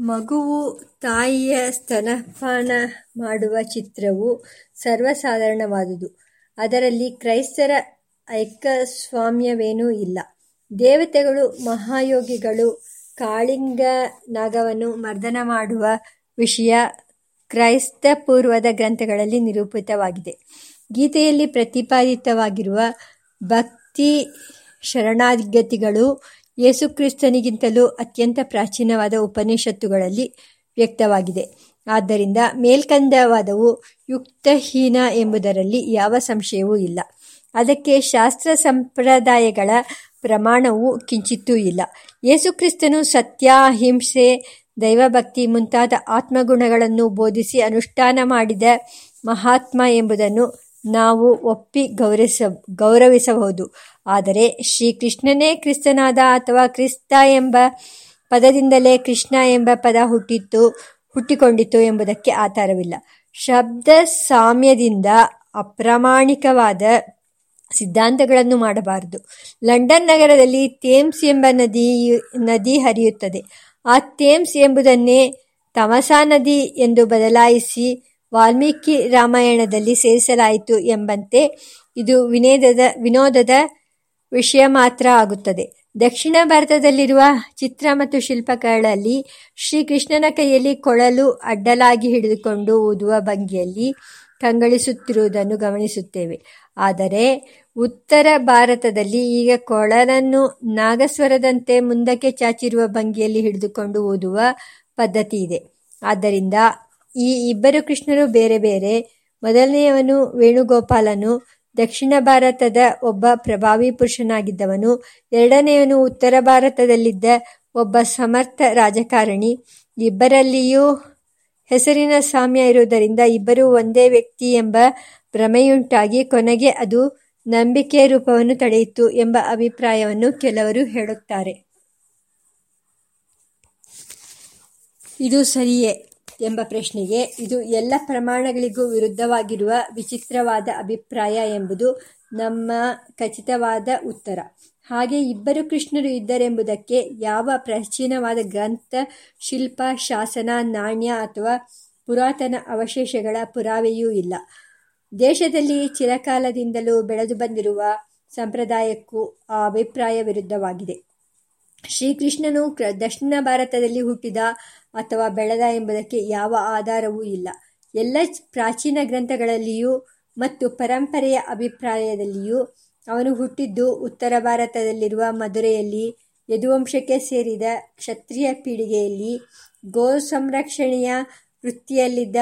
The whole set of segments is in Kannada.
ಮಗುವು ತಾಯಿಯ ಸ್ತನಪಾನ ಮಾಡುವ ಚಿತ್ರವು ಸರ್ವಸಾಧಾರಣವಾದುದು. ಅದರಲ್ಲಿ ಕ್ರೈಸ್ತರ ಐಕಸ್ವಾಮ್ಯವೇನೂ ಇಲ್ಲ. ದೇವತೆಗಳು, ಮಹಾಯೋಗಿಗಳು ಕಾಳಿಂಗ ನಾಗವನ್ನು ಮರ್ದನ ಮಾಡುವ ವಿಷಯ ಕ್ರೈಸ್ತಪೂರ್ವದ ಗ್ರಂಥಗಳಲ್ಲಿ ನಿರೂಪಿತವಾಗಿದೆ. ಗೀತೆಯಲ್ಲಿ ಪ್ರತಿಪಾದಿತವಾಗಿರುವ ಭಕ್ತಿ-ಶರಣಾಗತಿಗಳು ಯೇಸುಕ್ರಿಸ್ತನಿಗಿಂತಲೂ ಅತ್ಯಂತ ಪ್ರಾಚೀನವಾದ ಉಪನಿಷತ್ತುಗಳಲ್ಲಿ ವ್ಯಕ್ತವಾಗಿದೆ. ಆದ್ದರಿಂದ ಮೇಲ್ಕಂದವಾದವು ಯುಕ್ತಹೀನ ಎಂಬುದರಲ್ಲಿ ಯಾವ ಸಂಶಯವೂ ಇಲ್ಲ. ಅದಕ್ಕೆ ಶಾಸ್ತ್ರ ಸಂಪ್ರದಾಯಗಳ ಪ್ರಮಾಣವೂ ಕಿಂಚಿತ್ತೂ ಇಲ್ಲ. ಯೇಸುಕ್ರಿಸ್ತನು ಸತ್ಯ, ಅಹಿಂಸೆ, ದೈವಭಕ್ತಿ ಮುಂತಾದ ಆತ್ಮಗುಣಗಳನ್ನು ಬೋಧಿಸಿ ಅನುಷ್ಠಾನ ಮಾಡಿದ ಮಹಾತ್ಮ ಎಂಬುದನ್ನು ನಾವು ಒಪ್ಪಿ ಗೌರವಿಸ, ಗೌರವಿಸಬಹುದು. ಆದರೆ ಶ್ರೀಕೃಷ್ಣನೇ ಕ್ರಿಸ್ತನಾದ ಅಥವಾ ಕ್ರಿಸ್ತ ಎಂಬ ಪದದಿಂದಲೇ ಕೃಷ್ಣ ಎಂಬ ಪದ ಹುಟ್ಟಿತ್ತು ಹುಟ್ಟಿಕೊಂಡಿತು ಎಂಬುದಕ್ಕೆ ಆಧಾರವಿಲ್ಲ. ಶಬ್ದ ಸಾಮ್ಯದಿಂದ ಅಪ್ರಾಮಾಣಿಕವಾದ ಸಿದ್ಧಾಂತಗಳನ್ನು ಮಾಡಬಾರದು. ಲಂಡನ್ ನಗರದಲ್ಲಿ ಥೇಮ್ಸ್ ಎಂಬ ನದಿ ನದಿ ಹರಿಯುತ್ತದೆ. ಆ ಥೇಮ್ಸ್ ಎಂಬುದನ್ನೇ ತಮಸಾ ನದಿ ಎಂದು ಬದಲಾಯಿಸಿ ವಾಲ್ಮೀಕಿ ರಾಮಾಯಣದಲ್ಲಿ ಸೇರಿಸಲಾಯಿತು ಎಂಬಂತೆ ಇದು ವಿನೋದದ ವಿಷಯ ಮಾತ್ರ ಆಗುತ್ತದೆ. ದಕ್ಷಿಣ ಭಾರತದಲ್ಲಿರುವ ಚಿತ್ರ ಮತ್ತು ಶಿಲ್ಪಗಳಲ್ಲಿ ಶ್ರೀಕೃಷ್ಣನ ಕೈಯಲ್ಲಿ ಕೊಳಲು ಅಡ್ಡಲಾಗಿ ಹಿಡಿದುಕೊಂಡು ಓದುವ ಭಂಗಿಯಲ್ಲಿ ಕಂಗಳಿಸುತ್ತಿರುವುದನ್ನು ಗಮನಿಸುತ್ತೇವೆ. ಆದರೆ ಉತ್ತರ ಭಾರತದಲ್ಲಿ ಈಗ ಕೊಳಲನ್ನು ನಾಗಸ್ವರದಂತೆ ಮುಂದಕ್ಕೆ ಚಾಚಿರುವ ಭಂಗಿಯಲ್ಲಿ ಹಿಡಿದುಕೊಂಡು ಓದುವ ಪದ್ಧತಿ ಇದೆ ಆದ್ದರಿಂದ ಈ ಇಬ್ಬರು ಕೃಷ್ಣರು ಬೇರೆ ಬೇರೆ. ಮೊದಲನೆಯವನು ವೇಣುಗೋಪಾಲನು, ದಕ್ಷಿಣ ಭಾರತದ ಒಬ್ಬ ಪ್ರಭಾವಿ ಪುರುಷನಾಗಿದ್ದವನು. ಎರಡನೆಯವನು ಉತ್ತರ ಭಾರತದಲ್ಲಿದ್ದ ಒಬ್ಬ ಸಮರ್ಥ ರಾಜಕಾರಣಿ. ಇಬ್ಬರಲ್ಲಿಯೂ ಹೆಸರಿನ ಸಾಮ್ಯ ಇರುವುದರಿಂದ ಇಬ್ಬರೂ ಒಂದೇ ವ್ಯಕ್ತಿ ಎಂಬ ಭ್ರಮೆಯುಂಟಾಗಿ ಕೊನೆಗೆ ಅದು ನಂಬಿಕೆಯ ರೂಪವನ್ನು ತಡೆಯಿತು ಎಂಬ ಅಭಿಪ್ರಾಯವನ್ನು ಕೆಲವರು ಹೇಳುತ್ತಾರೆ. ಇದು ಸರಿಯೇ ಎಂಬ ಪ್ರಶ್ನೆಗೆ ಇದು ಎಲ್ಲ ಪ್ರಮಾಣಗಳಿಗೂ ವಿರುದ್ಧವಾಗಿರುವ ವಿಚಿತ್ರವಾದ ಅಭಿಪ್ರಾಯ ಎಂಬುದು ನಮ್ಮ ಖಚಿತವಾದ ಉತ್ತರ. ಹಾಗೆ ಇಬ್ಬರು ಕೃಷ್ಣರು ಇದ್ದರೆಂಬುದಕ್ಕೆ ಯಾವ ಪ್ರಾಚೀನವಾದ ಗ್ರಂಥ, ಶಿಲ್ಪ, ಶಾಸನ, ನಾಣ್ಯ ಅಥವಾ ಪುರಾತನ ಅವಶೇಷಗಳ ಪುರಾವೆಯೂ ಇಲ್ಲ. ದೇಶದಲ್ಲಿ ಚಿರಕಾಲದಿಂದಲೂ ಬೆಳೆದು ಬಂದಿರುವ ಸಂಪ್ರದಾಯಕ್ಕೂ ಆ ಅಭಿಪ್ರಾಯ ವಿರುದ್ಧವಾಗಿದೆ. ಶ್ರೀಕೃಷ್ಣನು ದಕ್ಷಿಣ ಭಾರತದಲ್ಲಿ ಹುಟ್ಟಿದ ಅಥವಾ ಬೆಳೆದ ಎಂಬುದಕ್ಕೆ ಯಾವ ಆಧಾರವೂ ಇಲ್ಲ. ಎಲ್ಲ ಪ್ರಾಚೀನ ಗ್ರಂಥಗಳಲ್ಲಿಯೂ ಮತ್ತು ಪರಂಪರೆಯ ಅಭಿಪ್ರಾಯದಲ್ಲಿಯೂ ಅವನು ಹುಟ್ಟಿದ್ದು ಉತ್ತರ ಭಾರತದಲ್ಲಿರುವ ಮಧುರೆಯಲ್ಲಿ ಯದುವಂಶಕ್ಕೆ ಸೇರಿದ ಕ್ಷತ್ರಿಯ ಪೀಳಿಗೆಯಲ್ಲಿ. ಗೋ ಸಂರಕ್ಷಣೆಯ ವೃತ್ತಿಯಲ್ಲಿದ್ದ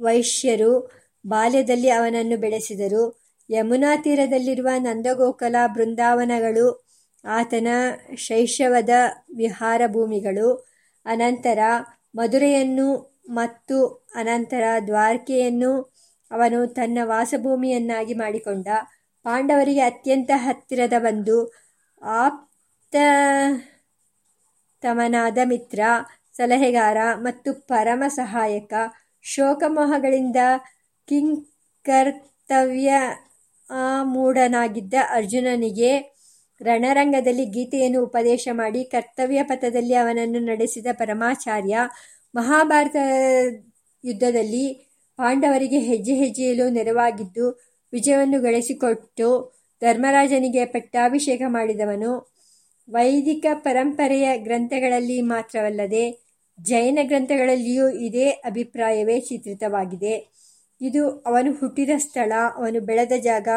ವೈಶ್ಯರು ಬಾಲ್ಯದಲ್ಲಿ ಅವನನ್ನು ಬೆಳೆಸಿದರು. ಯಮುನಾ ತೀರದಲ್ಲಿರುವ ನಂದಗೋಕುಲ, ಬೃಂದಾವನಗಳು ಆತನ ಶೈಶವದ ವಿಹಾರಭೂಮಿಗಳು. ಅನಂತರ ಮಧುರೆಯನ್ನು ಮತ್ತು ಅನಂತರ ದ್ವಾರಕೆಯನ್ನು ಅವನು ತನ್ನ ವಾಸಭೂಮಿಯನ್ನಾಗಿ ಮಾಡಿಕೊಂಡ. ಪಾಂಡವರಿಗೆ ಅತ್ಯಂತ ಹತ್ತಿರದ ಆಪ್ತ ತಮನಾದ ಮಿತ್ರ, ಸಲಹೆಗಾರ ಮತ್ತು ಪರಮ ಸಹಾಯಕ. ಶೋಕಮೋಹಗಳಿಂದ ಕಿಂಕರ್ತವ್ಯಮೂಢನಾಗಿದ್ದ ಅರ್ಜುನನಿಗೆ ರಣರಂಗದಲ್ಲಿ ಗೀತೆಯನ್ನು ಉಪದೇಶ ಮಾಡಿ ಕರ್ತವ್ಯ ಪಥದಲ್ಲಿ ಅವನನ್ನು ನಡೆಸಿದ ಪರಮಾಚಾರ್ಯ. ಮಹಾಭಾರತ ಯುದ್ಧದಲ್ಲಿ ಪಾಂಡವರಿಗೆ ಹೆಜ್ಜೆ ಹೆಜ್ಜೆಯಲು ನೆರವಾಗಿದ್ದು ವಿಜಯವನ್ನು ಗಳಿಸಿಕೊಟ್ಟು ಧರ್ಮರಾಜನಿಗೆ ಪಟ್ಟಾಭಿಷೇಕ ಮಾಡಿದವನು. ವೈದಿಕ ಪರಂಪರೆಯ ಗ್ರಂಥಗಳಲ್ಲಿ ಮಾತ್ರವಲ್ಲದೆ ಜೈನ ಗ್ರಂಥಗಳಲ್ಲಿಯೂ ಇದೇ ಅಭಿಪ್ರಾಯವೇ ಚಿತ್ರಿತವಾಗಿದೆ. ಇದು ಅವನು ಹುಟ್ಟಿದ ಸ್ಥಳ, ಅವನು ಬೆಳೆದ ಜಾಗ,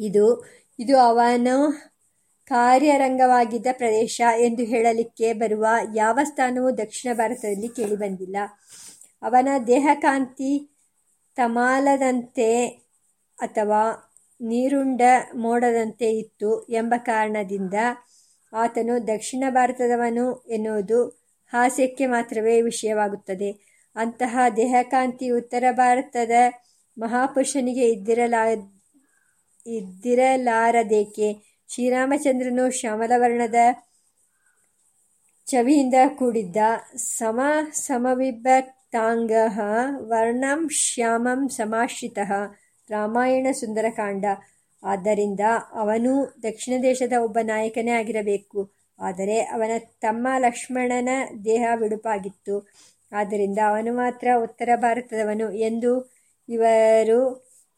ಇದು ಇದು ಅವನು ಕಾರ್ಯರಂಗವಾಗಿದ್ದ ಪ್ರದೇಶ ಎಂದು ಹೇಳಲಿಕ್ಕೆ ಬರುವ ಯಾವ ಸ್ಥಾನವೂ ದಕ್ಷಿಣ ಭಾರತದಲ್ಲಿ ಕೇಳಿಬಂದಿಲ್ಲ. ಅವನ ದೇಹಕಾಂತಿ ತಮಾಲದಂತೆ ಅಥವಾ ನೀರುಂಡ ಮೋಡದಂತೆ ಇತ್ತು ಎಂಬ ಕಾರಣದಿಂದ ಆತನು ದಕ್ಷಿಣ ಭಾರತದವನು ಎನ್ನುವುದು ಹಾಸ್ಯಕ್ಕೆ ಮಾತ್ರವೇ ವಿಷಯವಾಗುತ್ತದೆ. ಅಂತಹ ದೇಹಕಾಂತಿ ಉತ್ತರ ಭಾರತದ ಮಹಾಪುರುಷನಿಗೆ ಇದ್ದಿರಲಾರದೇಕೆ? ಶ್ರೀರಾಮಚಂದ್ರನು ಶ್ಯಾಮಲವರ್ಣದ ಚವಿಯಿಂದ ಕೂಡಿದ್ದ. ಸಮಸಮವಿಭಕ್ತಾಂಗಃ ವರ್ಣಂ ಶ್ಯಾಮಂ ಸಮಾಶ್ರಿತಃ. ರಾಮಾಯಣ ಸುಂದರಕಾಂಡ. ಆದ್ದರಿಂದ ಅವನು ದಕ್ಷಿಣ ದೇಶದ ಒಬ್ಬ ನಾಯಕನೇ ಆಗಿರಬೇಕು. ಆದರೆ ಅವನ ತಮ್ಮ ಲಕ್ಷ್ಮಣನ ದೇಹ ಬಿಡುಪಾಗಿತ್ತು ಆದ್ದರಿಂದ ಅವನು ಮಾತ್ರ ಉತ್ತರ ಭಾರತದವನು ಎಂದು ಇವರು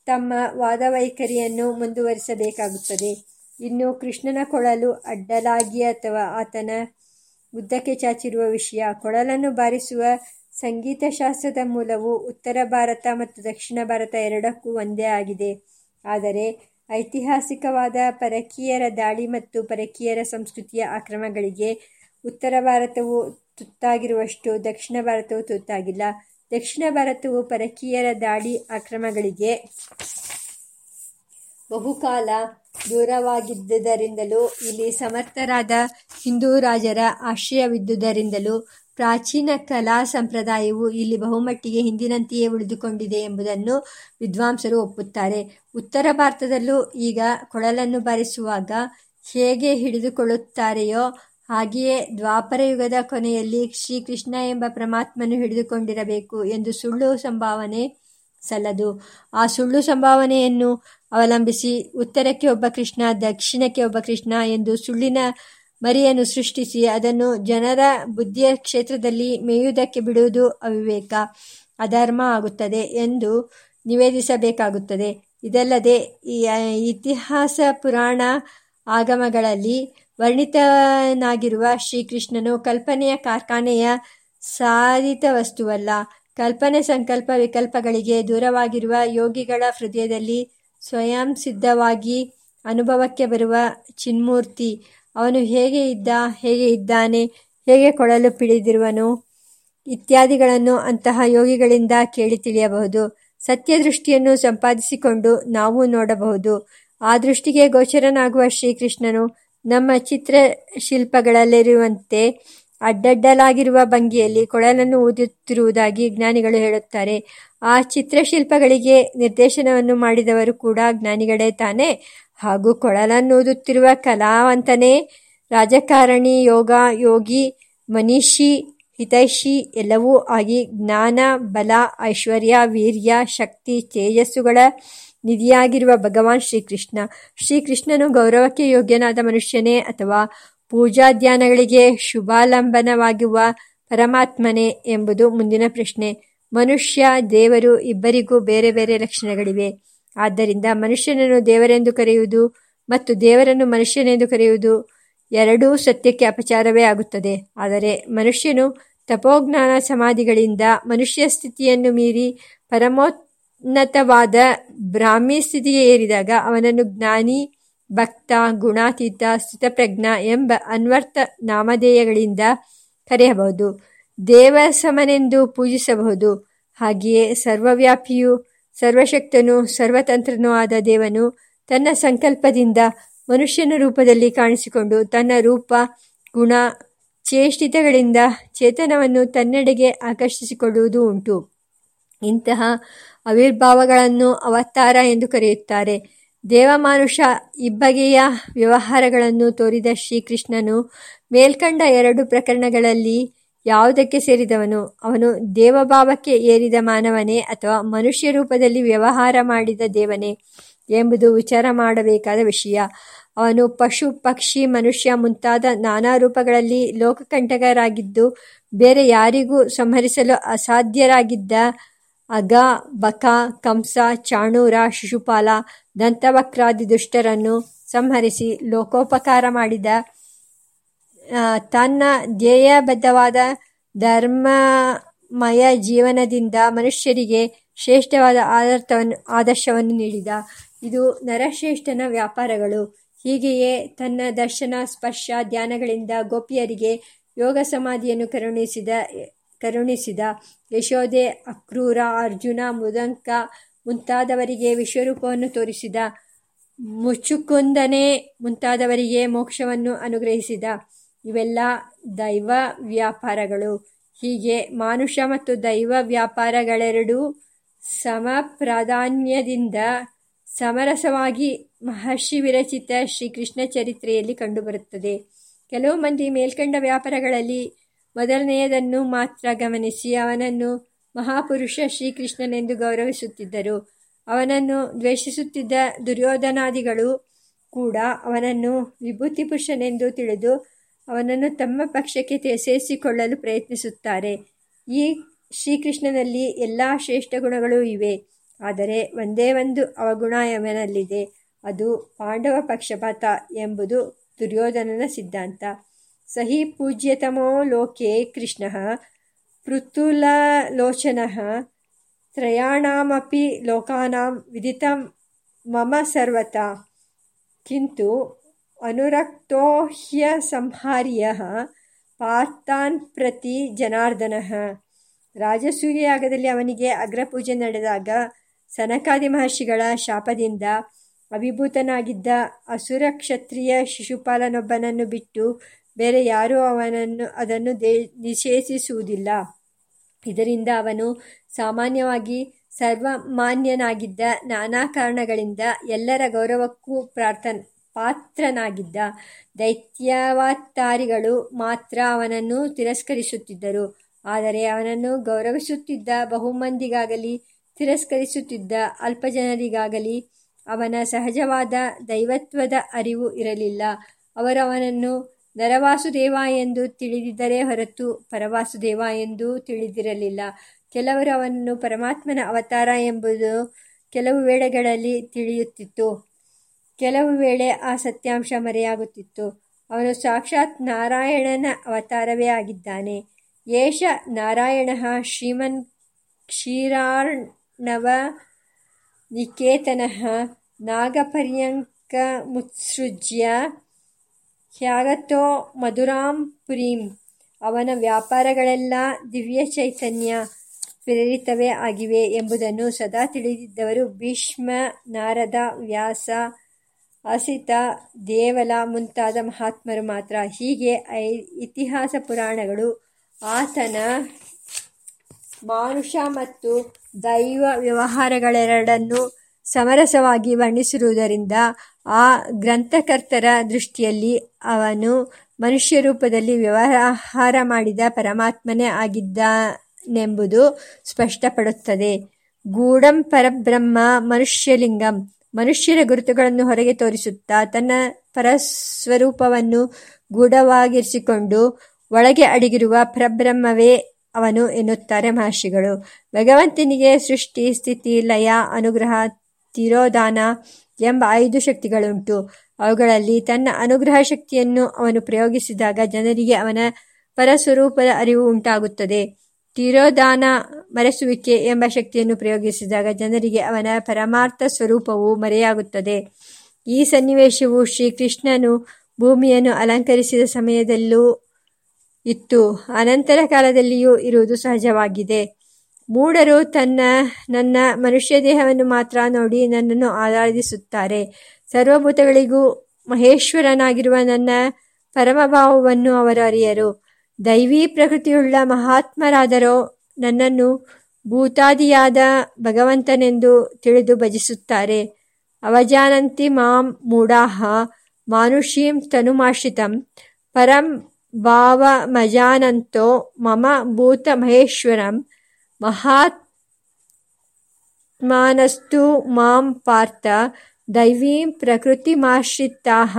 ತಮ್ಮ ವಾದವೈಖರಿಯನ್ನು ಮುಂದುವರಿಸಬೇಕಾಗುತ್ತದೆ ಇನ್ನು ಕೃಷ್ಣನ ಕೊಳಲು ಅಡ್ಡಲಾಗಿ ಅಥವಾ ಆತನ ಉದ್ದಕ್ಕೆ ಚಾಚಿರುವ ವಿಷಯ. ಕೊಳಲನ್ನು ಬಾರಿಸುವ ಸಂಗೀತಶಾಸ್ತ್ರದ ಮೂಲವು ಉತ್ತರ ಭಾರತ ಮತ್ತು ದಕ್ಷಿಣ ಭಾರತ ಎರಡಕ್ಕೂ ಒಂದೇ ಆಗಿದೆ. ಆದರೆ ಐತಿಹಾಸಿಕವಾದ ಪರಕೀಯರ ದಾಳಿ ಮತ್ತು ಪರಕೀಯರ ಸಂಸ್ಕೃತಿಯ ಆಕ್ರಮಗಳಿಗೆ ಉತ್ತರ ಭಾರತವು ತುತ್ತಾಗಿರುವಷ್ಟು ದಕ್ಷಿಣ ಭಾರತವು ತುತ್ತಾಗಿಲ್ಲ. ದಕ್ಷಿಣ ಭಾರತವು ಪರಕೀಯರ ದಾಳಿ ಆಕ್ರಮಗಳಿಗೆ ಬಹುಕಾಲ ದೂರವಾಗಿದ್ದುದರಿಂದಲೂ, ಇಲ್ಲಿ ಸಮರ್ಥರಾದ ಹಿಂದೂ ರಾಜರ ಆಶ್ರಯವಿದ್ದುದರಿಂದಲೂ, ಪ್ರಾಚೀನ ಕಲಾ ಸಂಪ್ರದಾಯವು ಇಲ್ಲಿ ಬಹುಮಟ್ಟಿಗೆ ಹಿಂದಿನಂತೆಯೇ ಉಳಿದುಕೊಂಡಿದೆ ಎಂಬುದನ್ನು ವಿದ್ವಾಂಸರು ಒಪ್ಪುತ್ತಾರೆ. ಉತ್ತರ ಭಾರತದಲ್ಲೂ ಈಗ ಕೊಳಲನ್ನು ಬಾರಿಸುವಾಗ ಹೇಗೆ ಹಿಡಿದುಕೊಳ್ಳುತ್ತಾರೆಯೋ, ಹಾಗೆಯೇ ದ್ವಾಪರ ಯುಗದ ಕೊನೆಯಲ್ಲಿ ಶ್ರೀಕೃಷ್ಣ ಎಂಬ ಪರಮಾತ್ಮನು ಹಿಡಿದುಕೊಂಡಿರಬೇಕು ಎಂದು ಸುಳ್ಳು ಸಂಭಾವನೆ ಸಲ್ಲದು. ಆ ಸುಳ್ಳು ಸಂಭಾವನೆಯನ್ನು ಅವಲಂಬಿಸಿ ಉತ್ತರಕ್ಕೆ ಒಬ್ಬ ಕೃಷ್ಣ, ದಕ್ಷಿಣಕ್ಕೆ ಒಬ್ಬ ಕೃಷ್ಣ ಎಂದು ಸುಳ್ಳಿನ ಮರಿಯನ್ನು ಸೃಷ್ಟಿಸಿ ಅದನ್ನು ಜನರ ಬುದ್ಧಿಯ ಕ್ಷೇತ್ರದಲ್ಲಿ ಮೇಯುವುದಕ್ಕೆ ಬಿಡುವುದು ಅವಿವೇಕ. ಅಧರ್ಮ ಆಗುತ್ತದೆ ಎಂದು ನಿವೇದಿಸಬೇಕಾಗುತ್ತದೆ. ಇದಲ್ಲದೆ ಇತಿಹಾಸ ಪುರಾಣ ಆಗಮಗಳಲ್ಲಿ ವರ್ಣಿತನಾಗಿರುವ ಶ್ರೀಕೃಷ್ಣನು ಕಲ್ಪನೆಯ ಕಾರ್ಖಾನೆಯ ಸಾಧಿತ ವಸ್ತುವಲ್ಲ. ಕಲ್ಪನೆ ಸಂಕಲ್ಪ ವಿಕಲ್ಪಗಳಿಗೆ ದೂರವಾಗಿರುವ ಯೋಗಿಗಳ ಹೃದಯದಲ್ಲಿ ಸ್ವಯಂ ಸಿದ್ಧವಾಗಿ ಅನುಭವಕ್ಕೆ ಬರುವ ಚಿನ್ಮೂರ್ತಿ, ಅವನು ಹೇಗೆ ಇದ್ದ, ಹೇಗೆ ಇದ್ದಾನೆ, ಹೇಗೆ ಕೊಡಲು ಪಿಡಿದಿರುವನು ಇತ್ಯಾದಿಗಳನ್ನು ಅಂತಹ ಯೋಗಿಗಳಿಂದ ಕೇಳಿ ತಿಳಿಯಬಹುದು. ಸತ್ಯದೃಷ್ಟಿಯನ್ನು ಸಂಪಾದಿಸಿಕೊಂಡು ನಾವು ನೋಡಬಹುದು. ಆ ದೃಷ್ಟಿಗೆ ಗೋಚರನಾಗುವ ಶ್ರೀಕೃಷ್ಣನು ನಮ್ಮ ಚಿತ್ರಶಿಲ್ಪಗಳಲ್ಲಿರುವಂತೆ ಅಡ್ಡಡ್ಡಲಾಗಿರುವ ಭಂಗಿಯಲ್ಲಿ ಕೊಳಲನ್ನು ಊದುತ್ತಿರುವುದಾಗಿ ಜ್ಞಾನಿಗಳು ಹೇಳುತ್ತಾರೆ. ಆ ಚಿತ್ರಶಿಲ್ಪಗಳಿಗೆ ನಿರ್ದೇಶನವನ್ನು ಮಾಡಿದವರು ಕೂಡ ಜ್ಞಾನಿಗಳೇ ತಾನೆ? ಹಾಗೂ ಕೊಳಲನ್ನು ಊದುತ್ತಿರುವ ಕಲಾವಂತನೇ, ರಾಜಕಾರಣಿ, ಯೋಗ, ಯೋಗಿ, ಮನೀಷಿ, ಹಿತೈಷಿ ಎಲ್ಲವೂ ಆಗಿ ಜ್ಞಾನ, ಬಲ, ಐಶ್ವರ್ಯ, ವೀರ್ಯ, ಶಕ್ತಿ, ತೇಜಸ್ಸುಗಳ ನಿಧಿಯಾಗಿರುವ ಭಗವಾನ್ ಶ್ರೀಕೃಷ್ಣ. ಶ್ರೀಕೃಷ್ಣನು ಗೌರವಕ್ಕೆ ಯೋಗ್ಯನಾದ ಮನುಷ್ಯನೇ ಅಥವಾ ಪೂಜಾಧ್ಯಾನಗಳಿಗೆ ಶುಭಾಲಂಬನವಾಗಿರುವ ಪರಮಾತ್ಮನೇ ಎಂಬುದು ಮುಂದಿನ ಪ್ರಶ್ನೆ. ಮನುಷ್ಯ, ದೇವರು ಇಬ್ಬರಿಗೂ ಬೇರೆ ಬೇರೆ ಲಕ್ಷಣಗಳಿವೆ. ಆದ್ದರಿಂದ ಮನುಷ್ಯನನ್ನು ದೇವರೆಂದು ಕರೆಯುವುದು ಮತ್ತು ದೇವರನ್ನು ಮನುಷ್ಯನೆಂದು ಕರೆಯುವುದು ಎರಡೂ ಸತ್ಯಕ್ಕೆ ಅಪಚಾರವೇ ಆಗುತ್ತದೆ. ಆದರೆ ಮನುಷ್ಯನು ತಪೋಜ್ಞಾನ ಸಮಾಧಿಗಳಿಂದ ಮನುಷ್ಯ ಸ್ಥಿತಿಯನ್ನು ಮೀರಿ ಪರಮೋನ್ನತವಾದ ಬ್ರಾಹ್ಮಿ ಸ್ಥಿತಿಗೆ ಏರಿದಾಗ ಅವನನ್ನು ಜ್ಞಾನಿ ಭಕ್ತ, ಗುಣಾತೀತ ಸ್ಥಿತಪ್ರಜ್ಞ ಎಂಬ ಅನ್ವರ್ಥ ನಾಮಧೇಯಗಳಿಂದ ಕರೆಯಬಹುದು. ದೇವಸಮನೆಂದು ಪೂಜಿಸಬಹುದು. ಹಾಗೆಯೇ ಸರ್ವವ್ಯಾಪಿಯು, ಸರ್ವಶಕ್ತನೂ, ಸರ್ವತಂತ್ರನೂ ಆದ ದೇವನು ತನ್ನ ಸಂಕಲ್ಪದಿಂದ ಮನುಷ್ಯನ ರೂಪದಲ್ಲಿ ಕಾಣಿಸಿಕೊಂಡು ತನ್ನ ರೂಪ, ಗುಣ, ಚೇಷ್ಟಿತಗಳಿಂದ ಚೇತನವನ್ನು ತನ್ನೆಡೆಗೆ ಆಕರ್ಷಿಸಿಕೊಳ್ಳುವುದು ಉಂಟು. ಇಂತಹ ಆವಿರ್ಭಾವಗಳನ್ನು ಅವತಾರ ಎಂದು ಕರೆಯುತ್ತಾರೆ. ದೇವಮಾನುಷ ಇಬ್ಬಗೆಯ ವ್ಯವಹಾರಗಳನ್ನು ತೋರಿದ ಶ್ರೀಕೃಷ್ಣನು ಮೇಲ್ಕಂಡ ಎರಡು ಪ್ರಕರಣಗಳಲ್ಲಿ ಯಾವುದಕ್ಕೆ ಸೇರಿದವನು? ಅವನು ದೇವಭಾವಕ್ಕೆ ಏರಿದ ಮಾನವನೇ ಅಥವಾ ಮನುಷ್ಯ ರೂಪದಲ್ಲಿ ವ್ಯವಹಾರ ಮಾಡಿದ ದೇವನೇ ಎಂಬುದು ವಿಚಾರ ಮಾಡಬೇಕಾದ ವಿಷಯ. ಅವನು ಪಶು, ಪಕ್ಷಿ, ಮನುಷ್ಯ ಮುಂತಾದ ನಾನಾ ರೂಪಗಳಲ್ಲಿ ಲೋಕಕಂಟಕರಾಗಿದ್ದು ಬೇರೆ ಯಾರಿಗೂ ಸಂಹರಿಸಲು ಅಸಾಧ್ಯರಾಗಿದ್ದ ಅಗ, ಬಕ, ಕಂಸ, ಚಾಣೂರ, ಶಿಶುಪಾಲ ದಂತವಕ್ರಾದಿ ದುಷ್ಟರನ್ನು ಸಂಹರಿಸಿ ಲೋಕೋಪಕಾರ ಮಾಡಿದ ತನ್ನ ಧ್ಯೇಯಬದ್ಧವಾದ ಧರ್ಮಮಯ ಜೀವನದಿಂದ ಮನುಷ್ಯರಿಗೆ ಶ್ರೇಷ್ಠವಾದ ಆದರ್ಥವನ್ನು ಆದರ್ಶವನ್ನು ನೀಡಿದ. ಇದು ನರಶ್ರೇಷ್ಠನ ವ್ಯಾಪಾರಗಳು. ಹೀಗೆಯೇ ತನ್ನ ದರ್ಶನ, ಸ್ಪರ್ಶ, ಧ್ಯಾನಗಳಿಂದ ಗೋಪಿಯರಿಗೆ ಯೋಗ ಸಮಾಧಿಯನ್ನು ಕರುಣಿಸಿದ ಕರುಣಿಸಿದ ಯಶೋದೆ ಅಕ್ರೂರ, ಅರ್ಜುನ ಮುದಂಕ ಮುಂತಾದವರಿಗೆ ವಿಶ್ವರೂಪವನ್ನು ತೋರಿಸಿದ ಮುಚ್ಚುಕುಂದನೆ ಮುಂತಾದವರಿಗೆ ಮೋಕ್ಷವನ್ನು ಅನುಗ್ರಹಿಸಿದ ಇವೆಲ್ಲ ದೈವ ವ್ಯಾಪಾರಗಳು. ಹೀಗೆ ಮಾನುಷ ಮತ್ತು ದೈವ ವ್ಯಾಪಾರಗಳೆರಡೂ ಸಮ ಪ್ರಾಧಾನ್ಯದಿಂದ ಸಮರಸವಾಗಿ ಮಹರ್ಷಿ ವಿರಚಿತ ಶ್ರೀಕೃಷ್ಣ ಚರಿತ್ರೆಯಲ್ಲಿ ಕಂಡುಬರುತ್ತದೆ. ಕೆಲವು ಮಂದಿ ಮೇಲ್ಕಂಡ ವ್ಯಾಪಾರಗಳಲ್ಲಿ ಮೊದಲನೆಯದನ್ನು ಮಾತ್ರ ಗಮನಿಸಿ ಅವನನ್ನು ಮಹಾಪುರುಷ ಶ್ರೀಕೃಷ್ಣನೆಂದು ಗೌರವಿಸುತ್ತಿದ್ದರು. ಅವನನ್ನು ದ್ವೇಷಿಸುತ್ತಿದ್ದ ದುರ್ಯೋಧನಾದಿಗಳು ಕೂಡ ಅವನನ್ನು ವಿಭೂತಿ ಪುರುಷನೆಂದು ತಿಳಿದು ಅವನನ್ನು ತಮ್ಮ ಪಕ್ಷಕ್ಕೆ ಸೇರಿಸಿಕೊಳ್ಳಲು ಪ್ರಯತ್ನಿಸುತ್ತಾರೆ. ಈ ಶ್ರೀಕೃಷ್ಣನಲ್ಲಿ ಎಲ್ಲ ಶ್ರೇಷ್ಠ ಗುಣಗಳೂ ಇವೆ. ಆದರೆ ಒಂದೇ ಒಂದು ಅವಗುಣ ಅವನಲ್ಲಿದೆ. ಅದು ಪಾಂಡವ ಪಕ್ಷಪಾತ ಎಂಬುದು ದುರ್ಯೋಧನನ ಸಿದ್ಧಾಂತ. ಸಹಿ ಪೂಜ್ಯತಮೋ ಲೋಕೆ ಕೃಷ್ಣ ಪೃಥುಲಲೋಚನ ತ್ರಯಾಣಮಿ ಲೋಕಾನಾಂ ವಿಧಿತ ಮಮ ಸರ್ವತ ಕಿಂತು ಅನುರಕ್ತೋ ಹ್ಯಸಂಹಾರ್ಯ ಪಾರ್ಥಾನ್ ಪ್ರತಿ ಜನಾರ್ದನ ರಾಜಸೂಯಯಾಗದಲ್ಲಿ ಅವನಿಗೆ ಅಗ್ರಪೂಜೆ ನಡೆದಾಗ ಸನಕಾದಿ ಮಹರ್ಷಿಗಳ ಶಾಪದಿಂದ ಅಭಿಭೂತನಾಗಿದ್ದ ಅಸುರ ಕ್ಷತ್ರಿಯ ಶಿಶುಪಾಲನೊಬ್ಬನನ್ನು ಬಿಟ್ಟು ಬೇರೆ ಯಾರೂ ಅವನನ್ನು, ಅದನ್ನು ದೇ, ನಿಷೇಧಿಸುವುದಿಲ್ಲ. ಇದರಿಂದ ಅವನು ಸಾಮಾನ್ಯವಾಗಿ ಸರ್ವಮಾನ್ಯನಾಗಿದ್ದ ನಾನಾ ಕಾರಣಗಳಿಂದ ಎಲ್ಲರ ಗೌರವಕ್ಕೂ ಪ್ರಾರ್ಥನ, ಪಾತ್ರನಾಗಿದ್ದ ದೈತ್ಯವಾತಾರಿಗಳು ಮಾತ್ರ ಅವನನ್ನು ತಿರಸ್ಕರಿಸುತ್ತಿದ್ದರು. ಆದರೆ ಅವನನ್ನು ಗೌರವಿಸುತ್ತಿದ್ದ ಬಹುಮಂದಿಗಾಗಲಿ, ತಿರಸ್ಕರಿಸುತ್ತಿದ್ದ ಅಲ್ಪ ಜನರಿಗಾಗಲಿ ಅವನ ಸಹಜವಾದ ದೈವತ್ವದ ಅರಿವು ಇರಲಿಲ್ಲ. ಅವರು ಅವನನ್ನು ನರವಾಸುದೇವ ಎಂದು ತಿಳಿದಿದ್ದರೆ ಹೊರತು ಪರವಾಸುದೇವ ಎಂದು ತಿಳಿದಿರಲಿಲ್ಲ. ಕೆಲವರು ಅವನನ್ನು ಪರಮಾತ್ಮನ ಅವತಾರ ಎಂಬುದು ಕೆಲವು ವೇಳೆಗಳಲ್ಲಿ ತಿಳಿಯುತ್ತಿತ್ತು. ಕೆಲವು ವೇಳೆ ಆ ಸತ್ಯಾಂಶ ಮರೆಯಾಗುತ್ತಿತ್ತು. ಅವನು ಸಾಕ್ಷಾತ್ ನಾರಾಯಣನ ಅವತಾರವೇ ಆಗಿದ್ದಾನೆ. ಏಷ ನಾರಾಯಣ ಶ್ರೀಮನ್ ಕ್ಷೀರಾರ್ಣವ ನಿಕೇತನ ನಾಗಪರ್ಯಂಕಮುತ್ಸೃಜ್ಯ ಹ್ಯಾಗತೋ ಮಧುರಾಂ ಪುರೀಂ. ಅವನ ವ್ಯಾಪಾರಗಳೆಲ್ಲ ದಿವ್ಯ ಚೈತನ್ಯ ಪ್ರೇರಿತವೇ ಆಗಿವೆ ಎಂಬುದನ್ನು ಸದಾ ತಿಳಿದಿದ್ದವರು ಭೀಷ್ಮ, ನಾರದ, ವ್ಯಾಸ ಅಸಿತ ದೇವಲ ಮುಂತಾದ ಮಹಾತ್ಮರು ಮಾತ್ರ. ಹೀಗೆ ಇತಿಹಾಸ ಪುರಾಣಗಳು ಆತನ ಮಾನುಷ ಮತ್ತು ದೈವ ವ್ಯವಹಾರಗಳೆರಡನ್ನು ಸಮರಸವಾಗಿ ವರ್ಣಿಸಿರುವುದರಿಂದ ಆ ಗ್ರಂಥಕರ್ತರ ದೃಷ್ಟಿಯಲ್ಲಿ ಅವನು ಮನುಷ್ಯ ರೂಪದಲ್ಲಿ ವ್ಯವಹಾರ ಮಾಡಿದ ಪರಮಾತ್ಮನೇ ಆಗಿದ್ದಾನೆಂಬುದು ಸ್ಪಷ್ಟಪಡುತ್ತದೆ. ಗೂಢಂ ಪರಬ್ರಹ್ಮ ಮನುಷ್ಯಲಿಂಗಂ. ಮನುಷ್ಯರ ಗುರುತುಗಳನ್ನು ಹೊರಗೆ ತೋರಿಸುತ್ತಾ ತನ್ನ ಪರಸ್ವರೂಪವನ್ನು ಗೂಢವಾಗಿರಿಸಿಕೊಂಡು ಒಳಗೆ ಅಡಗಿರುವ ಪರಬ್ರಹ್ಮವೇ ಅವನು ಎನ್ನುತ್ತಾರೆ ಮಹರ್ಷಿಗಳು. ಭಗವಂತನಿಗೆ ಸೃಷ್ಟಿ, ಸ್ಥಿತಿ, ಲಯ, ಅನುಗ್ರಹ, ತಿರೋಧಾನ ಎಂಬ ಐದು ಶಕ್ತಿಗಳುಂಟು. ಅವುಗಳಲ್ಲಿ ತನ್ನ ಅನುಗ್ರಹ ಶಕ್ತಿಯನ್ನು ಅವನು ಪ್ರಯೋಗಿಸಿದಾಗ ಜನರಿಗೆ ಅವನ ಪರಸ್ವರೂಪದ ಅರಿವು ಉಂಟಾಗುತ್ತದೆ. ತಿರೋದಾನ ಮರೆಸುವಿಕೆ ಎಂಬ ಶಕ್ತಿಯನ್ನು ಪ್ರಯೋಗಿಸಿದಾಗ ಜನರಿಗೆ ಅವನ ಪರಮಾರ್ಥ ಸ್ವರೂಪವು ಮರೆಯಾಗುತ್ತದೆ. ಈ ಸನ್ನಿವೇಶವು ಶ್ರೀಕೃಷ್ಣನು ಭೂಮಿಯನ್ನು ಅಲಂಕರಿಸಿದ ಸಮಯದಲ್ಲೂ ಇತ್ತು. ಅನಂತರ ಕಾಲದಲ್ಲಿಯೂ ಇರುವುದು ಸಹಜವಾಗಿದೆ. ಮೂಢರು ತನ್ನ, ನನ್ನ ಮನುಷ್ಯ ದೇಹವನ್ನು ಮಾತ್ರ ನೋಡಿ ನನ್ನನ್ನು ಆರಾಧಿಸುತ್ತಾರೆ. ಸರ್ವಭೂತಗಳಿಗೂ ಮಹೇಶ್ವರನಾಗಿರುವ ನನ್ನ ಪರಮಭಾವವನ್ನು ಅವರು ಅರಿಯರು. ದೈವೀ ಪ್ರಕೃತಿಯುಳ್ಳ ಮಹಾತ್ಮರಾದರೋ ನನ್ನನ್ನು ಭೂತಾದಿಯಾದ ಭಗವಂತನೆಂದು ತಿಳಿದು ಭಜಿಸುತ್ತಾರೆ. ಅವಜಾನಂತಿ ಮಾಂ ಮೂಢಾಹ ಮಾನುಷೀಂ ತನುಮಾಶ್ರಿತಂ ಪರಂ ಭಾವಮಜಾನಂತೋ ಮಮ ಭೂತ ಮಹೇಶ್ವರಂ ಮಹಾತ್ಮಾನಸ್ತು ಮಾಂ ಪಾರ್ಥ ದೈವೀಂ ಪ್ರಕೃತಿಮಾಶ್ರಿತಾಃ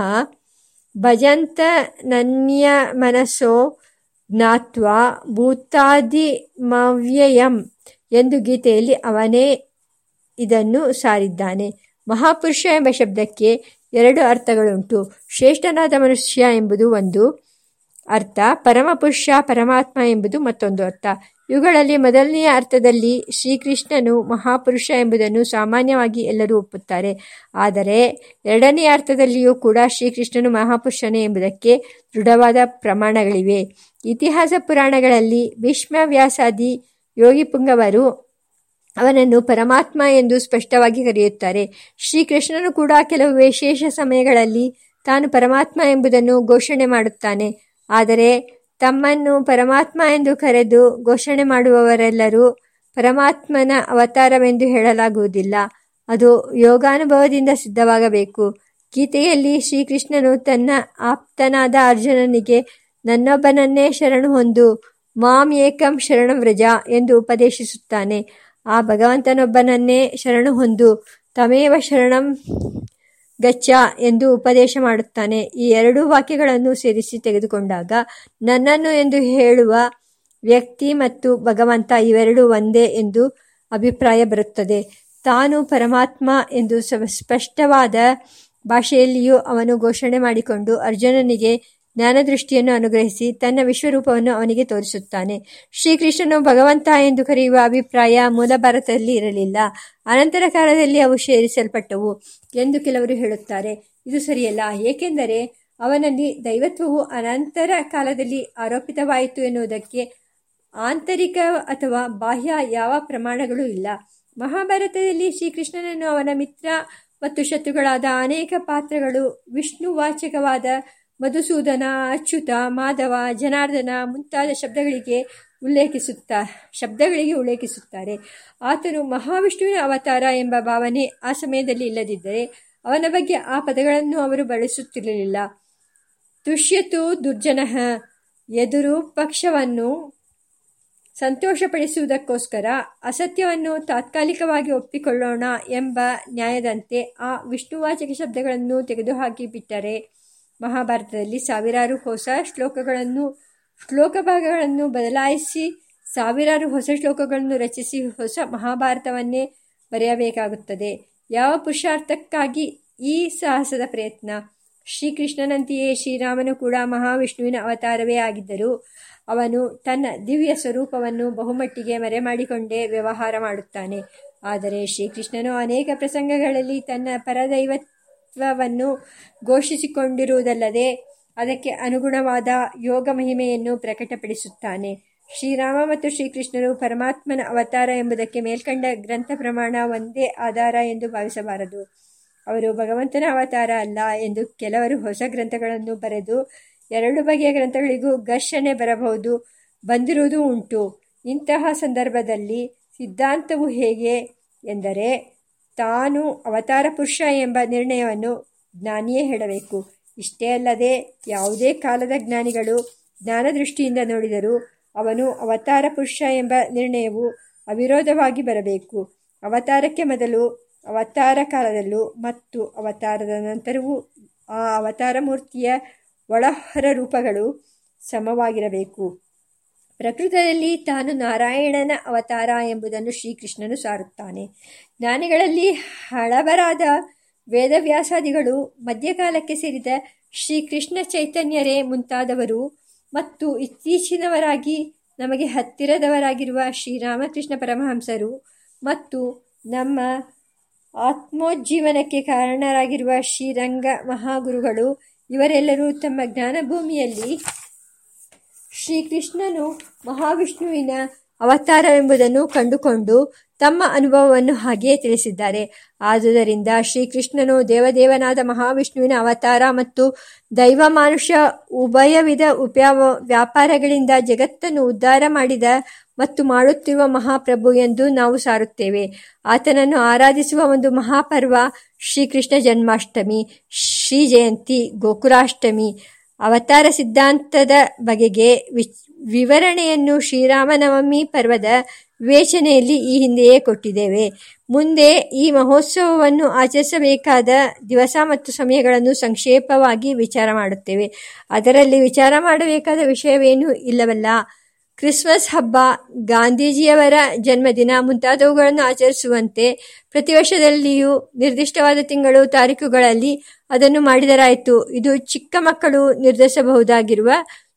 ಭಜಂತನನ್ಯಮನಸೋ ಜ್ಞಾತ್ವಾ ಭೂತಾದಿಮವ್ಯಯಂ ಎಂದು ಗೀತೆಯಲ್ಲಿ ಅವನೇ ಇದನ್ನು ಸಾರಿದ್ದಾನೆ. ಮಹಾಪುರುಷ ಎಂಬ ಶಬ್ದಕ್ಕೆ ಎರಡು ಅರ್ಥಗಳುಂಟು. ಶ್ರೇಷ್ಠನಾದ ಮನುಷ್ಯ ಎಂಬುದು ಒಂದು ಅರ್ಥ, ಪರಮಪುರುಷ ಪರಮಾತ್ಮ ಎಂಬುದು ಮತ್ತೊಂದು ಅರ್ಥ. ಇವುಗಳಲ್ಲಿ ಮೊದಲನೆಯ ಅರ್ಥದಲ್ಲಿ ಶ್ರೀಕೃಷ್ಣನು ಮಹಾಪುರುಷ ಎಂಬುದನ್ನು ಸಾಮಾನ್ಯವಾಗಿ ಎಲ್ಲರೂ ಒಪ್ಪುತ್ತಾರೆ. ಆದರೆ ಎರಡನೆಯ ಅರ್ಥದಲ್ಲಿಯೂ ಕೂಡ ಶ್ರೀಕೃಷ್ಣನು ಮಹಾಪುರುಷನೇ ಎಂಬುದಕ್ಕೆ ದೃಢವಾದ ಪ್ರಮಾಣಗಳಿವೆ. ಇತಿಹಾಸ ಪುರಾಣಗಳಲ್ಲಿ ಭೀಷ್ಮ ವ್ಯಾಸಾದಿ ಯೋಗಿಪುಂಗವರು ಅವನನ್ನು ಪರಮಾತ್ಮ ಎಂದು ಸ್ಪಷ್ಟವಾಗಿ ಕರೆಯುತ್ತಾರೆ. ಶ್ರೀಕೃಷ್ಣನು ಕೂಡ ಕೆಲವು ವಿಶೇಷ ಸಮಯಗಳಲ್ಲಿ ತಾನು ಪರಮಾತ್ಮ ಎಂಬುದನ್ನು ಘೋಷಣೆ ಮಾಡುತ್ತಾನೆ. ಆದರೆ ತಮ್ಮನ್ನು ಪರಮಾತ್ಮ ಎಂದು ಕರೆದು ಘೋಷಣೆ ಮಾಡುವವರೆಲ್ಲರೂ ಪರಮಾತ್ಮನ ಅವತಾರವೆಂದು ಹೇಳಲಾಗುವುದಿಲ್ಲ. ಅದು ಯೋಗಾನುಭವದಿಂದ ಸಿದ್ಧವಾಗಬೇಕು. ಗೀತೆಯಲ್ಲಿ ಶ್ರೀಕೃಷ್ಣನು ತನ್ನ ಆಪ್ತನಾದ ಅರ್ಜುನನಿಗೆ, ನನ್ನೊಬ್ಬನನ್ನೇ ಶರಣು ಹೊಂದು, ಮಾಂ ಏಕಂ ಶರಣ ವ್ರಜ ಎಂದು ಉಪದೇಶಿಸುತ್ತಾನೆ. ಆ ಭಗವಂತನೊಬ್ಬನನ್ನೇ ಶರಣು ಹೊಂದು, ತಮೇವ ಶರಣಂ ಗಚ್ಚ ಎಂದು ಉಪದೇಶ ಮಾಡುತ್ತಾನೆ. ಈ ಎರಡೂ ವಾಕ್ಯಗಳನ್ನು ಸೇರಿಸಿ ತೆಗೆದುಕೊಂಡಾಗ, ನನ್ನನ್ನು ಎಂದು ಹೇಳುವ ವ್ಯಕ್ತಿ ಮತ್ತು ಭಗವಂತ ಇವೆರಡೂ ಒಂದೇ ಎಂದು ಅಭಿಪ್ರಾಯ ಬರುತ್ತದೆ. ತಾನು ಪರಮಾತ್ಮ ಎಂದು ಸ್ಪಷ್ಟವಾದ ಭಾಷೆಯಲ್ಲಿಯೂ ಅವನು ಘೋಷಣೆ ಮಾಡಿಕೊಂಡು ಅರ್ಜುನನಿಗೆ ಜ್ಞಾನದೃಷ್ಟಿಯನ್ನು ಅನುಗ್ರಹಿಸಿ ತನ್ನ ವಿಶ್ವರೂಪವನ್ನು ಅವನಿಗೆ ತೋರಿಸುತ್ತಾನೆ. ಶ್ರೀಕೃಷ್ಣನು ಭಗವಂತ ಎಂದು ಕರೆಯುವ ಅಭಿಪ್ರಾಯ ಮೂಲ ಭಾರತದಲ್ಲಿ ಇರಲಿಲ್ಲ. ಅನಂತರ ಕಾಲದಲ್ಲಿ ಅವು ಸೇರಿಸಲ್ಪಟ್ಟವು ಎಂದು ಕೆಲವರು ಹೇಳುತ್ತಾರೆ. ಇದು ಸರಿಯಲ್ಲ. ಏಕೆಂದರೆ ಅವನಲ್ಲಿ ದೈವತ್ವವು ಅನಂತರ ಕಾಲದಲ್ಲಿ ಆರೋಪಿತವಾಯಿತು ಎನ್ನುವುದಕ್ಕೆ ಆಂತರಿಕ ಅಥವಾ ಬಾಹ್ಯ ಯಾವ ಪ್ರಮಾಣಗಳು ಇಲ್ಲ. ಮಹಾಭಾರತದಲ್ಲಿ ಶ್ರೀಕೃಷ್ಣನನ್ನು ಅವನ ಮಿತ್ರ ಮತ್ತು ಶತ್ರುಗಳಾದ ಅನೇಕ ಪಾತ್ರಗಳು ವಿಷ್ಣುವಾಚಕವಾದ ಮಧುಸೂದನ, ಅಚ್ಯುತ, ಮಾಧವ, ಜನಾರ್ದನ ಮುಂತಾದ ಶಬ್ದಗಳಿಗೆ ಉಲ್ಲೇಖಿಸುತ್ತಾ, ಶಬ್ದಗಳಿಗೆ ಉಲ್ಲೇಖಿಸುತ್ತಾರೆ. ಆತನು ಮಹಾವಿಷ್ಣುವಿನ ಅವತಾರ ಎಂಬ ಭಾವನೆ ಆ ಸಮಯದಲ್ಲಿ ಇಲ್ಲದಿದ್ದರೆ ಅವನ ಬಗ್ಗೆ ಆ ಪದಗಳನ್ನು ಅವರು ಬಳಸುತ್ತಿರಲಿಲ್ಲ. ತುಷ್ಯತು ದುರ್ಜನಃ, ಎದುರು ಪಕ್ಷವನ್ನು ಸಂತೋಷಪಡಿಸುವುದಕ್ಕೋಸ್ಕರ ಅಸತ್ಯವನ್ನು ತಾತ್ಕಾಲಿಕವಾಗಿ ಒಪ್ಪಿಕೊಳ್ಳೋಣ ಎಂಬ ನ್ಯಾಯದಂತೆ ಆ ವಿಷ್ಣುವಾಚಕ ಶಬ್ದಗಳನ್ನು ತೆಗೆದುಹಾಕಿ ಬಿಟ್ಟರೆ ಮಹಾಭಾರತದಲ್ಲಿ ಸಾವಿರಾರು ಹೊಸ ಶ್ಲೋಕಗಳನ್ನು, ಶ್ಲೋಕ ಭಾಗಗಳನ್ನು ಬದಲಾಯಿಸಿ ಸಾವಿರಾರು ಹೊಸ ಶ್ಲೋಕಗಳನ್ನು ರಚಿಸಿ ಹೊಸ ಮಹಾಭಾರತವನ್ನೇ ಬರೆಯಬೇಕಾಗುತ್ತದೆ. ಯಾವ ಪುರುಷಾರ್ಥಕ್ಕಾಗಿ ಈ ಸಾಹಸದ ಪ್ರಯತ್ನ? ಶ್ರೀಕೃಷ್ಣನಂತೆಯೇ ಶ್ರೀರಾಮನು ಕೂಡ ಮಹಾವಿಷ್ಣುವಿನ ಅವತಾರವೇ ಆಗಿದ್ದರು ಅವನು ತನ್ನ ದಿವ್ಯ ಸ್ವರೂಪವನ್ನು ಬಹುಮಟ್ಟಿಗೆ ಮರೆಮಾಡಿಕೊಂಡೇ ವ್ಯವಹಾರ ಮಾಡುತ್ತಾನೆ. ಆದರೆ ಶ್ರೀಕೃಷ್ಣನು ಅನೇಕ ಪ್ರಸಂಗಗಳಲ್ಲಿ ತನ್ನ ಪರದೈವತ್ವವನ್ನು ಘೋಷಿಸಿಕೊಂಡಿರುವುದಲ್ಲದೆ ಅದಕ್ಕೆ ಅನುಗುಣವಾದ ಯೋಗ ಮಹಿಮೆಯನ್ನು ಪ್ರಕಟಪಡಿಸುತ್ತಾನೆ. ಶ್ರೀರಾಮ ಮತ್ತು ಶ್ರೀಕೃಷ್ಣರು ಪರಮಾತ್ಮನ ಅವತಾರ ಎಂಬುದಕ್ಕೆ ಮೇಲ್ಕಂಡ ಗ್ರಂಥ ಪ್ರಮಾಣ ಒಂದೇ ಆಧಾರ ಎಂದು ಭಾವಿಸಬಾರದು. ಅವರು ಭಗವಂತನ ಅವತಾರ ಅಲ್ಲ ಎಂದು ಕೆಲವರು ಹೊಸ ಗ್ರಂಥಗಳನ್ನು ಬರೆದು ಎರಡು ಬಗೆಯ ಗ್ರಂಥಗಳಿಗೂ ಘರ್ಷಣೆ ಬರಬಹುದು, ಬಂದಿರುವುದು ಉಂಟು. ಇಂತಹ ಸಂದರ್ಭದಲ್ಲಿ ಸಿದ್ಧಾಂತವು ಹೇಗೆ ಎಂದರೆ ತಾನು ಅವತಾರ ಪುರುಷ ಎಂಬ ನಿರ್ಣಯವನ್ನು ಜ್ಞಾನಿಯೇ ಹೇಳಬೇಕು. ಇಷ್ಟೇ ಅಲ್ಲದೆ ಯಾವುದೇ ಕಾಲದ ಜ್ಞಾನಿಗಳು ಜ್ಞಾನ ದೃಷ್ಟಿಯಿಂದ ನೋಡಿದರೂ ಅವನು ಅವತಾರ ಪುರುಷ ಎಂಬ ನಿರ್ಣಯವು ಅವಿರೋಧವಾಗಿ ಬರಬೇಕು. ಅವತಾರಕ್ಕೆ ಮೊದಲು ಅವತಾರ ಕಾಲದಲ್ಲೂ ಮತ್ತು ಅವತಾರದ ನಂತರವೂ ಆ ಅವತಾರ ಮೂರ್ತಿಯ ಒಳಹೊರ ರೂಪಗಳು ಸಮವಾಗಿರಬೇಕು. ಪ್ರಕೃತದಲ್ಲಿ ತಾನು ನಾರಾಯಣನ ಅವತಾರ ಎಂಬುದನ್ನು ಶ್ರೀಕೃಷ್ಣನು ಸಾರುತ್ತಾನೆ. ಜ್ಞಾನಿಗಳಲ್ಲಿ ಹಳಬರಾದ ವೇದವ್ಯಾಸಾದಿಗಳು ಮಧ್ಯಕಾಲಕ್ಕೆ ಸೇರಿದ ಶ್ರೀಕೃಷ್ಣ ಚೈತನ್ಯರೇ ಮುಂತಾದವರು ಮತ್ತು ಇತ್ತೀಚಿನವರಾಗಿ ನಮಗೆ ಹತ್ತಿರದವರಾಗಿರುವ ಶ್ರೀರಾಮಕೃಷ್ಣ ಪರಮಹಂಸರು ಮತ್ತು ನಮ್ಮ ಆತ್ಮೋಜ್ಜೀವನಕ್ಕೆ ಕಾರಣರಾಗಿರುವ ಶ್ರೀರಂಗ ಮಹಾಗುರುಗಳು ಇವರೆಲ್ಲರೂ ತಮ್ಮ ಜ್ಞಾನಭೂಮಿಯಲ್ಲಿ ಶ್ರೀಕೃಷ್ಣನು ಮಹಾವಿಷ್ಣುವಿನ ಅವತಾರವೆಂಬುದನ್ನು ಕಂಡುಕೊಂಡು ತಮ್ಮ ಅನುಭವವನ್ನು ಹಾಗೆಯೇ ತಿಳಿಸಿದ್ದಾರೆ. ಆದುದರಿಂದ ಶ್ರೀಕೃಷ್ಣನು ದೇವದೇವನಾದ ಮಹಾವಿಷ್ಣುವಿನ ಅವತಾರ ಮತ್ತು ದೈವ ಮಾನುಷ್ಯ ಉಭಯವಿಧ ಉಪ್ಯಾವ ವ್ಯಾಪಾರಗಳಿಂದ ಜಗತ್ತನ್ನು ಉದ್ಧಾರ ಮಾಡಿದ ಮತ್ತು ಮಾಡುತ್ತಿರುವ ಮಹಾಪ್ರಭು ಎಂದು ನಾವು ಸಾರುತ್ತೇವೆ. ಆತನನ್ನು ಆರಾಧಿಸುವ ಒಂದು ಮಹಾಪರ್ವ ಶ್ರೀಕೃಷ್ಣ ಜನ್ಮಾಷ್ಟಮಿ, ಶ್ರೀ ಜಯಂತಿ, ಗೋಕುಲಾಷ್ಟಮಿ. ಅವತಾರ ಸಿದ್ಧಾಂತದ ಬಗೆಗೆ ವಿವರಣೆಯನ್ನು ಶ್ರೀರಾಮನವಮಿ ಪರ್ವದ ವಿವೇಚನೆಯಲ್ಲಿ ಈ ಹಿಂದೆಯೇ ಕೊಟ್ಟಿದ್ದೇವೆ. ಮುಂದೆ ಈ ಮಹೋತ್ಸವವನ್ನು ಆಚರಿಸಬೇಕಾದ ದಿವಸ ಮತ್ತು ಸಮಯಗಳನ್ನು ಸಂಕ್ಷೇಪವಾಗಿ ವಿಚಾರ ಮಾಡುತ್ತೇವೆ. ಅದರಲ್ಲಿ ವಿಚಾರ ಮಾಡಬೇಕಾದ ವಿಷಯವೇನೂ ಇಲ್ಲವಲ್ಲ. ಕ್ರಿಸ್ಮಸ್ ಹಬ್ಬ ಗಾಂಧೀಜಿಯವರ ಜನ್ಮದಿನ ಮುಂತಾದವುಗಳನ್ನು ಆಚರಿಸುವಂತೆ ಪ್ರತಿ ವರ್ಷದಲ್ಲಿಯೂ ನಿರ್ದಿಷ್ಟವಾದ ತಿಂಗಳು ತಾರೀಕುಗಳಲ್ಲಿ ಅದನ್ನು ಮಾಡಿದರಾಯಿತು. ಇದು ಚಿಕ್ಕ ಮಕ್ಕಳು ನಿರ್ಧರಿಸಬಹುದಾಗಿರುವ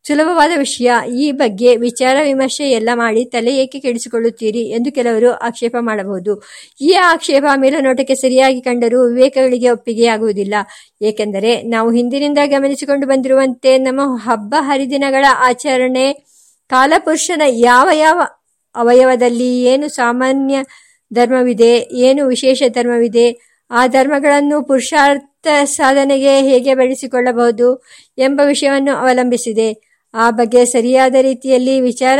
ಸುಲಭವಾದ ವಿಷಯ. ಈ ಬಗ್ಗೆ ವಿಚಾರ ವಿಮರ್ಶೆ ಎಲ್ಲ ಮಾಡಿ ತಲೆ ಏಕೆ ಕೆಡಿಸಿಕೊಳ್ಳುತ್ತೀರಿ ಎಂದು ಕೆಲವರು ಆಕ್ಷೇಪ ಮಾಡಬಹುದು. ಈ ಆಕ್ಷೇಪ ಮೇಲನೋಟಕ್ಕೆ ಸರಿಯಾಗಿ ಕಂಡರೂ ವಿವೇಕಗಳಿಗೆ ಒಪ್ಪಿಗೆಯಾಗುವುದಿಲ್ಲ. ಏಕೆಂದರೆ ನಾವು ಹಿಂದಿನಿಂದ ಗಮನಿಸಿಕೊಂಡು ಬಂದಿರುವಂತೆ ನಮ್ಮ ಹಬ್ಬ ಹರಿದಿನಗಳ ಆಚರಣೆ ಕಾಲಪುರುಷನ ಯಾವ ಯಾವ ಅವಯವದಲ್ಲಿ ಏನು ಸಾಮಾನ್ಯ ಧರ್ಮವಿದೆ, ಏನು ವಿಶೇಷ ಧರ್ಮವಿದೆ, ಆ ಧರ್ಮಗಳನ್ನು ಪುರುಷಾರ್ಥ ಸಾಧನೆಗೆ ಹೇಗೆ ಬೆಳೆಸಿಕೊಳ್ಳಬಹುದು ಎಂಬ ವಿಷಯವನ್ನು ಅವಲಂಬಿಸಿದೆ. ಆ ಬಗ್ಗೆ ಸರಿಯಾದ ರೀತಿಯಲ್ಲಿ ವಿಚಾರ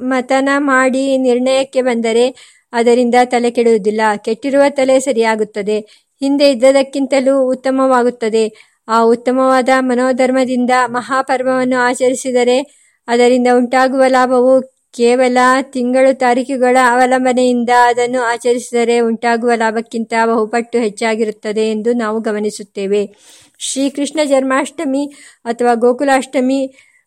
ಮತನ ಮಾಡಿ ನಿರ್ಣಯಕ್ಕೆ ಬಂದರೆ ಅದರಿಂದ ತಲೆ ಕೆಡುವುದಿಲ್ಲ. ಕೆಟ್ಟಿರುವ ತಲೆ ಸರಿಯಾಗುತ್ತದೆ. ಹಿಂದೆ ಇದ್ದದಕ್ಕಿಂತಲೂ ಉತ್ತಮವಾಗುತ್ತದೆ. ಆ ಉತ್ತಮವಾದ ಮನೋಧರ್ಮದಿಂದ ಮಹಾಪರ್ವವನ್ನು ಆಚರಿಸಿದರೆ ಅದರಿಂದ ಉಂಟಾಗುವ ಲಾಭವು ಕೇವಲ ತಿಂಗಳು ತಾರೀಕುಗಳ ಅವಲಂಬನೆಯಿಂದ ಅದನ್ನು ಆಚರಿಸಿದರೆ ಉಂಟಾಗುವ ಲಾಭಕ್ಕಿಂತ ಬಹುಪಟ್ಟು ಹೆಚ್ಚಾಗಿರುತ್ತದೆ ಎಂದು ನಾವು ಗಮನಿಸುತ್ತೇವೆ. ಶ್ರೀಕೃಷ್ಣ ಜನ್ಮಾಷ್ಟಮಿ ಅಥವಾ ಗೋಕುಲಾಷ್ಟಮಿ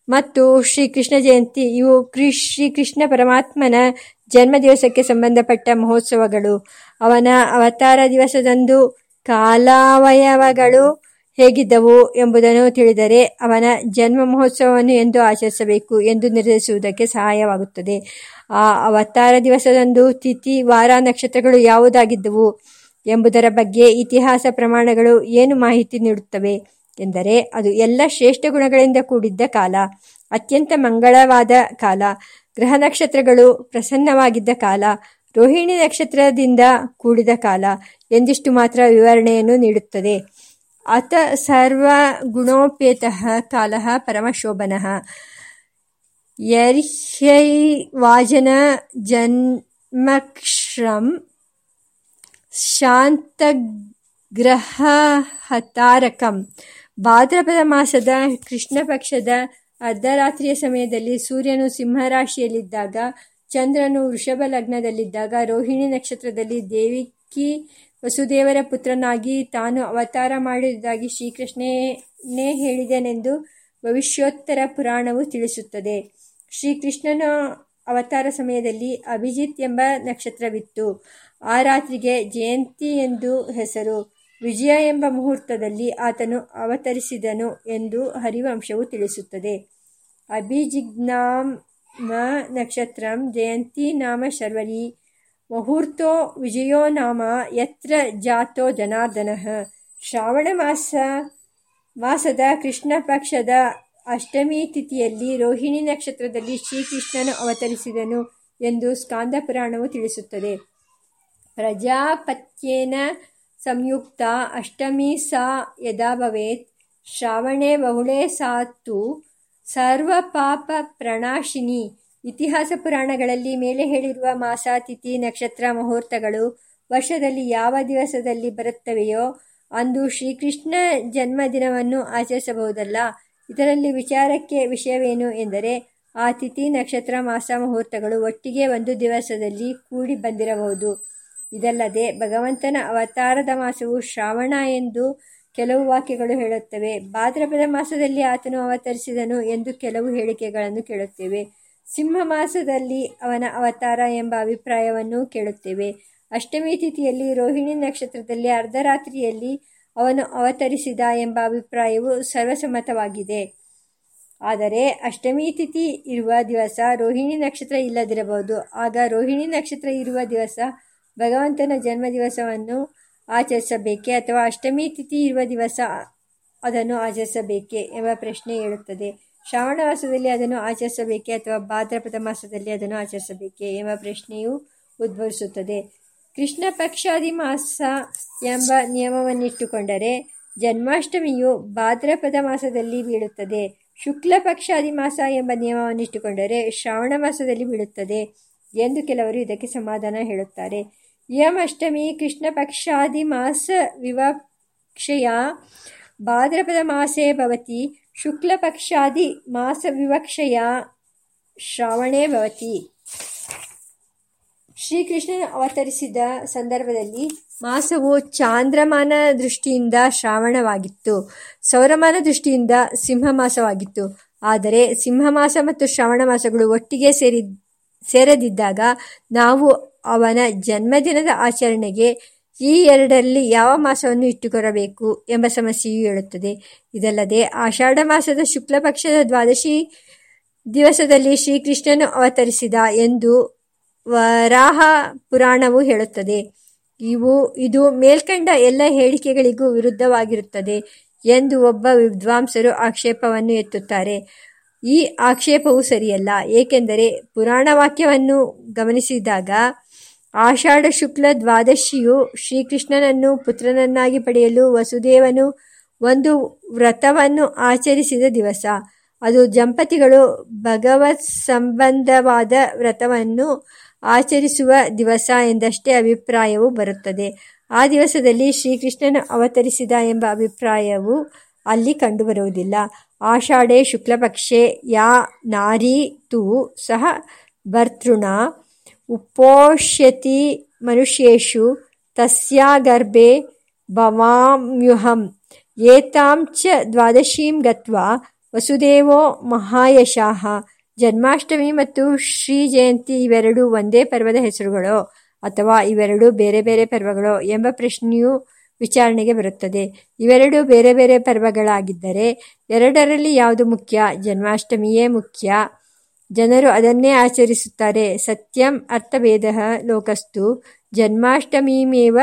ಮತ್ತು ಶ್ರೀಕೃಷ್ಣ ಜಯಂತಿ ಇವು ಶ್ರೀಕೃಷ್ಣ ಪರಮಾತ್ಮನ ಜನ್ಮ ದಿವಸಕ್ಕೆ ಸಂಬಂಧಪಟ್ಟ ಮಹೋತ್ಸವಗಳು. ಅವನ ಅವತಾರ ದಿವಸದಂದು ಕಾಲಾವಯವಗಳು ಹೇಗಿದ್ದವು ಎಂಬುದನ್ನು ತಿಳಿದರೆ ಅವನ ಜನ್ಮ ಮಹೋತ್ಸವವನ್ನು ಎಂದು ಆಚರಿಸಬೇಕು ಎಂದು ನಿರ್ಧರಿಸುವುದಕ್ಕೆ ಸಹಾಯವಾಗುತ್ತದೆ. ಆ ಅವತಾರ ದಿವಸದಂದು ತಿಥಿ, ವಾರ, ನಕ್ಷತ್ರಗಳು ಯಾವುದಾಗಿದ್ದವು ಎಂಬುದರ ಬಗ್ಗೆ ಇತಿಹಾಸ ಪ್ರಮಾಣಗಳು ಏನು ಮಾಹಿತಿ ನೀಡುತ್ತವೆ ಎಂದರೆ ಅದು ಎಲ್ಲ ಶ್ರೇಷ್ಠ ಗುಣಗಳಿಂದ ಕೂಡಿದ್ದ ಕಾಲ, ಅತ್ಯಂತ ಮಂಗಳವಾದ ಕಾಲ, ಗ್ರಹ ನಕ್ಷತ್ರಗಳು ಪ್ರಸನ್ನವಾಗಿದ್ದ ಕಾಲ, ರೋಹಿಣಿ ನಕ್ಷತ್ರದಿಂದ ಕೂಡಿದ ಕಾಲ ಎಂದಿಷ್ಟು ಮಾತ್ರ ವಿವರಣೆಯನ್ನು ನೀಡುತ್ತದೆ. ಅತ ಸರ್ವಗುಣೋಪೇತಃ ಕಾಲಃ ಪರಮಶೋಭನಃ ಯರ್ಹ್ಯೈವಾಜನ ಜನ್ಮಕ್ಷಂ ಶಾಂತಗ್ರಹತಾರಕಂ ಭಾದ್ರಪದ ಮಾಸದ ಕೃಷ್ಣ ಪಕ್ಷದ ಅರ್ಧರಾತ್ರಿಯ ಸಮಯದಲ್ಲಿ ಸೂರ್ಯನು ಸಿಂಹರಾಶಿಯಲ್ಲಿದ್ದಾಗ, ಚಂದ್ರನು ವೃಷಭ ಲಗ್ನದಲ್ಲಿದ್ದಾಗ, ರೋಹಿಣಿ ನಕ್ಷತ್ರದಲ್ಲಿ ದೇವಿಕಿ ವಸುದೇವರ ಪುತ್ರನಾಗಿ ತಾನು ಅವತಾರ ಮಾಡಿರುವುದಾಗಿ ಶ್ರೀಕೃಷ್ಣನೇ ಹೇಳಿದನೆಂದು ಭವಿಷ್ಯೋತ್ತರ ಪುರಾಣವು ತಿಳಿಸುತ್ತದೆ. ಶ್ರೀಕೃಷ್ಣನ ಅವತಾರ ಸಮಯದಲ್ಲಿ ಅಭಿಜಿತ್ ಎಂಬ ನಕ್ಷತ್ರವಿತ್ತು. ಆ ರಾತ್ರಿಗೆ ಜಯಂತಿ ಎಂದು ಹೆಸರು. ವಿಜಯ ಎಂಬ ಮುಹೂರ್ತದಲ್ಲಿ ಆತನು ಅವತರಿಸಿದನು ಎಂದು ಹರಿವಂಶವು ತಿಳಿಸುತ್ತದೆ. ಅಭಿಜಿಗ್ನಾಮ ನಕ್ಷತ್ರಂ ಜಯಂತಿ ನಾಮ ಶರ್ವರಿ ಮುಹೂರ್ತೋ ವಿಜಯೋ ನಾಮ ಯತ್ರ ಜಾತೋ ಜನಾರ್ದನ. ಶ್ರಾವಣ ಮಾಸ, ಮಾಸದ ಕೃಷ್ಣ ಪಕ್ಷದ ಅಷ್ಟಮಿ ತಿಥಿಯಲ್ಲಿ ರೋಹಿಣಿ ನಕ್ಷತ್ರದಲ್ಲಿ ಶ್ರೀಕೃಷ್ಣನು ಅವತರಿಸಿದನು ಎಂದು ಸ್ಕಾಂದ ಪುರಾಣವು ತಿಳಿಸುತ್ತದೆ. ಪ್ರಜಾಪತ್ಯೇನ ಸಂಯುಕ್ತ ಅಷ್ಟಮಿ ಸಾ ಯದಾ ಭವೇತ್, ಶ್ರಾವಣೆ ಬಹುಳೇ ಸರ್ವ ಸರ್ವಪಾಪ ಪ್ರಣಾಶಿನಿ ಇತಿಹಾಸ ಪುರಾಣಗಳಲ್ಲಿ ಮೇಲೆ ಹೇಳಿರುವ ಮಾಸ, ತಿಥಿ, ನಕ್ಷತ್ರ ಮುಹೂರ್ತಗಳು ವರ್ಷದಲ್ಲಿ ಯಾವ ದಿವಸದಲ್ಲಿ ಬರುತ್ತವೆಯೋ ಅಂದು ಶ್ರೀಕೃಷ್ಣ ಜನ್ಮದಿನವನ್ನು ಆಚರಿಸಬಹುದಲ್ಲ. ಇದರಲ್ಲಿ ವಿಚಾರಕ್ಕೆ ವಿಷಯವೇನು ಎಂದರೆ, ಆ ತಿಥಿ, ನಕ್ಷತ್ರ, ಮಾಸ ಮುಹೂರ್ತಗಳು ಒಟ್ಟಿಗೆ ಒಂದು ದಿವಸದಲ್ಲಿ ಕೂಡಿ ಬಂದಿರಬಹುದು. ಇದಲ್ಲದೆ ಭಗವಂತನ ಅವತಾರದ ಮಾಸವು ಶ್ರಾವಣ ಎಂದು ಕೆಲವು ವಾಕ್ಯಗಳು ಹೇಳುತ್ತವೆ. ಭಾದ್ರಪದ ಮಾಸದಲ್ಲಿ ಆತನು ಅವತರಿಸಿದನು ಎಂದು ಕೆಲವು ಹೇಳಿಕೆಗಳನ್ನು ಕೇಳುತ್ತೇವೆ. ಸಿಂಹ ಮಾಸದಲ್ಲಿ ಅವನ ಅವತಾರ ಎಂಬ ಅಭಿಪ್ರಾಯವನ್ನು ಕೇಳುತ್ತೇವೆ. ಅಷ್ಟಮಿ ತಿಥಿಯಲ್ಲಿ ರೋಹಿಣಿ ನಕ್ಷತ್ರದಲ್ಲಿ ಅರ್ಧರಾತ್ರಿಯಲ್ಲಿ ಅವನು ಅವತರಿಸಿದ ಎಂಬ ಅಭಿಪ್ರಾಯವು ಸರ್ವಸಮ್ಮತವಾಗಿದೆ. ಆದರೆ ಅಷ್ಟಮಿ ತಿಥಿ ಇರುವ ದಿವಸ ರೋಹಿಣಿ ನಕ್ಷತ್ರ ಇಲ್ಲದಿರಬಹುದು. ಆಗ ರೋಹಿಣಿ ನಕ್ಷತ್ರ ಇರುವ ದಿವಸ ಭಗವಂತನ ಜನ್ಮ ದಿವಸವನ್ನು ಆಚರಿಸಬೇಕೆ ಅಥವಾ ಅಷ್ಟಮಿ ತಿಥಿ ಇರುವ ದಿವಸ ಅದನ್ನು ಆಚರಿಸಬೇಕೆ ಎಂಬ ಪ್ರಶ್ನೆ ಹೇಳುತ್ತದೆ ಶ್ರಾವಣ ಮಾಸದಲ್ಲಿ ಅದನ್ನು ಆಚರಿಸಬೇಕೇ ಅಥವಾ ಭಾದ್ರಪದ ಮಾಸದಲ್ಲಿ ಅದನ್ನು ಆಚರಿಸಬೇಕೆ ಎಂಬ ಪ್ರಶ್ನೆಯು ಉದ್ಭವಿಸುತ್ತದೆ. ಕೃಷ್ಣ ಪಕ್ಷಾದಿ ಮಾಸ ಎಂಬ ನಿಯಮವನ್ನಿಟ್ಟುಕೊಂಡರೆ ಜನ್ಮಾಷ್ಟಮಿಯು ಭಾದ್ರಪದ ಮಾಸದಲ್ಲಿ ಬೀಳುತ್ತದೆ. ಶುಕ್ಲ ಪಕ್ಷಾದಿ ಮಾಸ ಎಂಬ ನಿಯಮವನ್ನಿಟ್ಟುಕೊಂಡರೆ ಶ್ರಾವಣ ಮಾಸದಲ್ಲಿ ಬೀಳುತ್ತದೆ ಎಂದು ಕೆಲವರು ಇದಕ್ಕೆ ಸಮಾಧಾನ ಹೇಳುತ್ತಾರೆ. ಯಮಷ್ಟಮಿ ಕೃಷ್ಣ ಪಕ್ಷಾದಿ ಮಾಸ ವಿವಕ್ಷೆಯ ಭಾದ್ರಪದ ಮಾಸೇ ಭವತಿ. ಶುಕ್ಲ ಪಕ್ಷಾದಿ ಮಾಸ ವಿವಕ್ಷೆಯ ಶ್ರಾವಣೇ ಭವತಿ. ಶ್ರೀಕೃಷ್ಣನು ಅವತರಿಸಿದ ಸಂದರ್ಭದಲ್ಲಿ ಮಾಸವು ಚಾಂದ್ರಮಾನ ದೃಷ್ಟಿಯಿಂದ ಶ್ರಾವಣವಾಗಿತ್ತು. ಸೌರಮಾನ ದೃಷ್ಟಿಯಿಂದ ಸಿಂಹ ಮಾಸವಾಗಿತ್ತು ಆದರೆ ಸಿಂಹಮಾಸ ಮತ್ತು ಶ್ರಾವಣ ಮಾಸಗಳು ಒಟ್ಟಿಗೆ ಸೇರಿ, ಸೇರದಿದ್ದಾಗ ನಾವು ಅವನ ಜನ್ಮದಿನದ ಆಚರಣೆಗೆ ಈ ಎರಡರಲ್ಲಿ ಯಾವ ಮಾಸವನ್ನು ಇಟ್ಟುಕೊರಬೇಕು ಎಂಬ ಸಮಸ್ಯೆಯೂ ಹೇಳುತ್ತದೆ. ಇದಲ್ಲದೆ ಆಷಾಢ ಮಾಸದ ಶುಕ್ಲ ಪಕ್ಷದ ದ್ವಾದಶಿ ದಿವಸದಲ್ಲಿ ಶ್ರೀಕೃಷ್ಣನು ಅವತರಿಸಿದ ಎಂದು ವರಾಹ ಪುರಾಣವು ಹೇಳುತ್ತದೆ. ಇವು, ಇದು ಮೇಲ್ಕಂಡ ಎಲ್ಲ ಹೇಳಿಕೆಗಳಿಗೂ ವಿರುದ್ಧವಾಗಿರುತ್ತದೆ ಎಂದು ಒಬ್ಬ ವಿದ್ವಾಂಸರು ಆಕ್ಷೇಪವನ್ನು ಎತ್ತುತ್ತಾರೆ. ಈ ಆಕ್ಷೇಪವು ಸರಿಯಲ್ಲ, ಏಕೆಂದರೆ ಪುರಾಣ ವಾಕ್ಯವನ್ನು ಗಮನಿಸಿದಾಗ ಆಷಾಢ ಶುಕ್ಲ ದ್ವಾದಶಿಯು ಶ್ರೀಕೃಷ್ಣನನ್ನು ಪುತ್ರನನ್ನಾಗಿ ಪಡೆಯಲು ವಸುದೇವನು ಒಂದು ವ್ರತವನ್ನು ಆಚರಿಸಿದ ದಿವಸ. ಅದು ದಂಪತಿಗಳು ಭಗವತ್ ಸಂಬಂಧವಾದ ವ್ರತವನ್ನು ಆಚರಿಸುವ ದಿವಸ ಎಂದಷ್ಟೇ ಅಭಿಪ್ರಾಯವು ಬರುತ್ತದೆ. ಆ ದಿವಸದಲ್ಲಿ ಶ್ರೀಕೃಷ್ಣನು ಅವತರಿಸಿದ ಎಂಬ ಅಭಿಪ್ರಾಯವು ಅಲ್ಲಿ ಕಂಡುಬರುವುದಿಲ್ಲ. ಆಷಾಢೆ ಶುಕ್ಲಪಕ್ಷೆ ಯಾ ನಾರಿ ತೂ ಸಹ ಭರ್ತೃಣ ಉಪೋಷ್ಯತಿ ಮನುಷ್ಯೇಷು ತಸ್ಯಾಗರ್ಭೆ ಭವಾಮ್ಯುಹಂ. ಏತಾಂ ಚ ದ್ವಾದಶೀಂ ಗತ್ವಾ ವಸುದೇವೋ ಮಹಾಯಶಾಹ ಜನ್ಮಾಷ್ಟಮಿ ಮತ್ತು ಶ್ರೀ ಜಯಂತಿ ಇವೆರಡು ಒಂದೇ ಪರ್ವದ ಹೆಸರುಗಳೋ ಅಥವಾ ಇವೆರಡು ಬೇರೆ ಬೇರೆ ಪರ್ವಗಳೋ ಎಂಬ ಪ್ರಶ್ನೆಯು ವಿಚಾರಣೆಗೆ ಬರುತ್ತದೆ. ಇವೆರಡು ಬೇರೆ ಬೇರೆ ಪರ್ವಗಳಾಗಿದ್ದರೆ ಎರಡರಲ್ಲಿ ಯಾವುದು ಮುಖ್ಯ? ಜನ್ಮಾಷ್ಟಮಿಯೇ ಮುಖ್ಯ? ಜನರು ಅದನ್ನೇ ಆಚರಿಸುತ್ತಾರೆ. ಸತ್ಯಂ ಅರ್ಥಭೇದ ಲೋಕಸ್ತು ಜನ್ಮಾಷ್ಟಮಿಮೇವ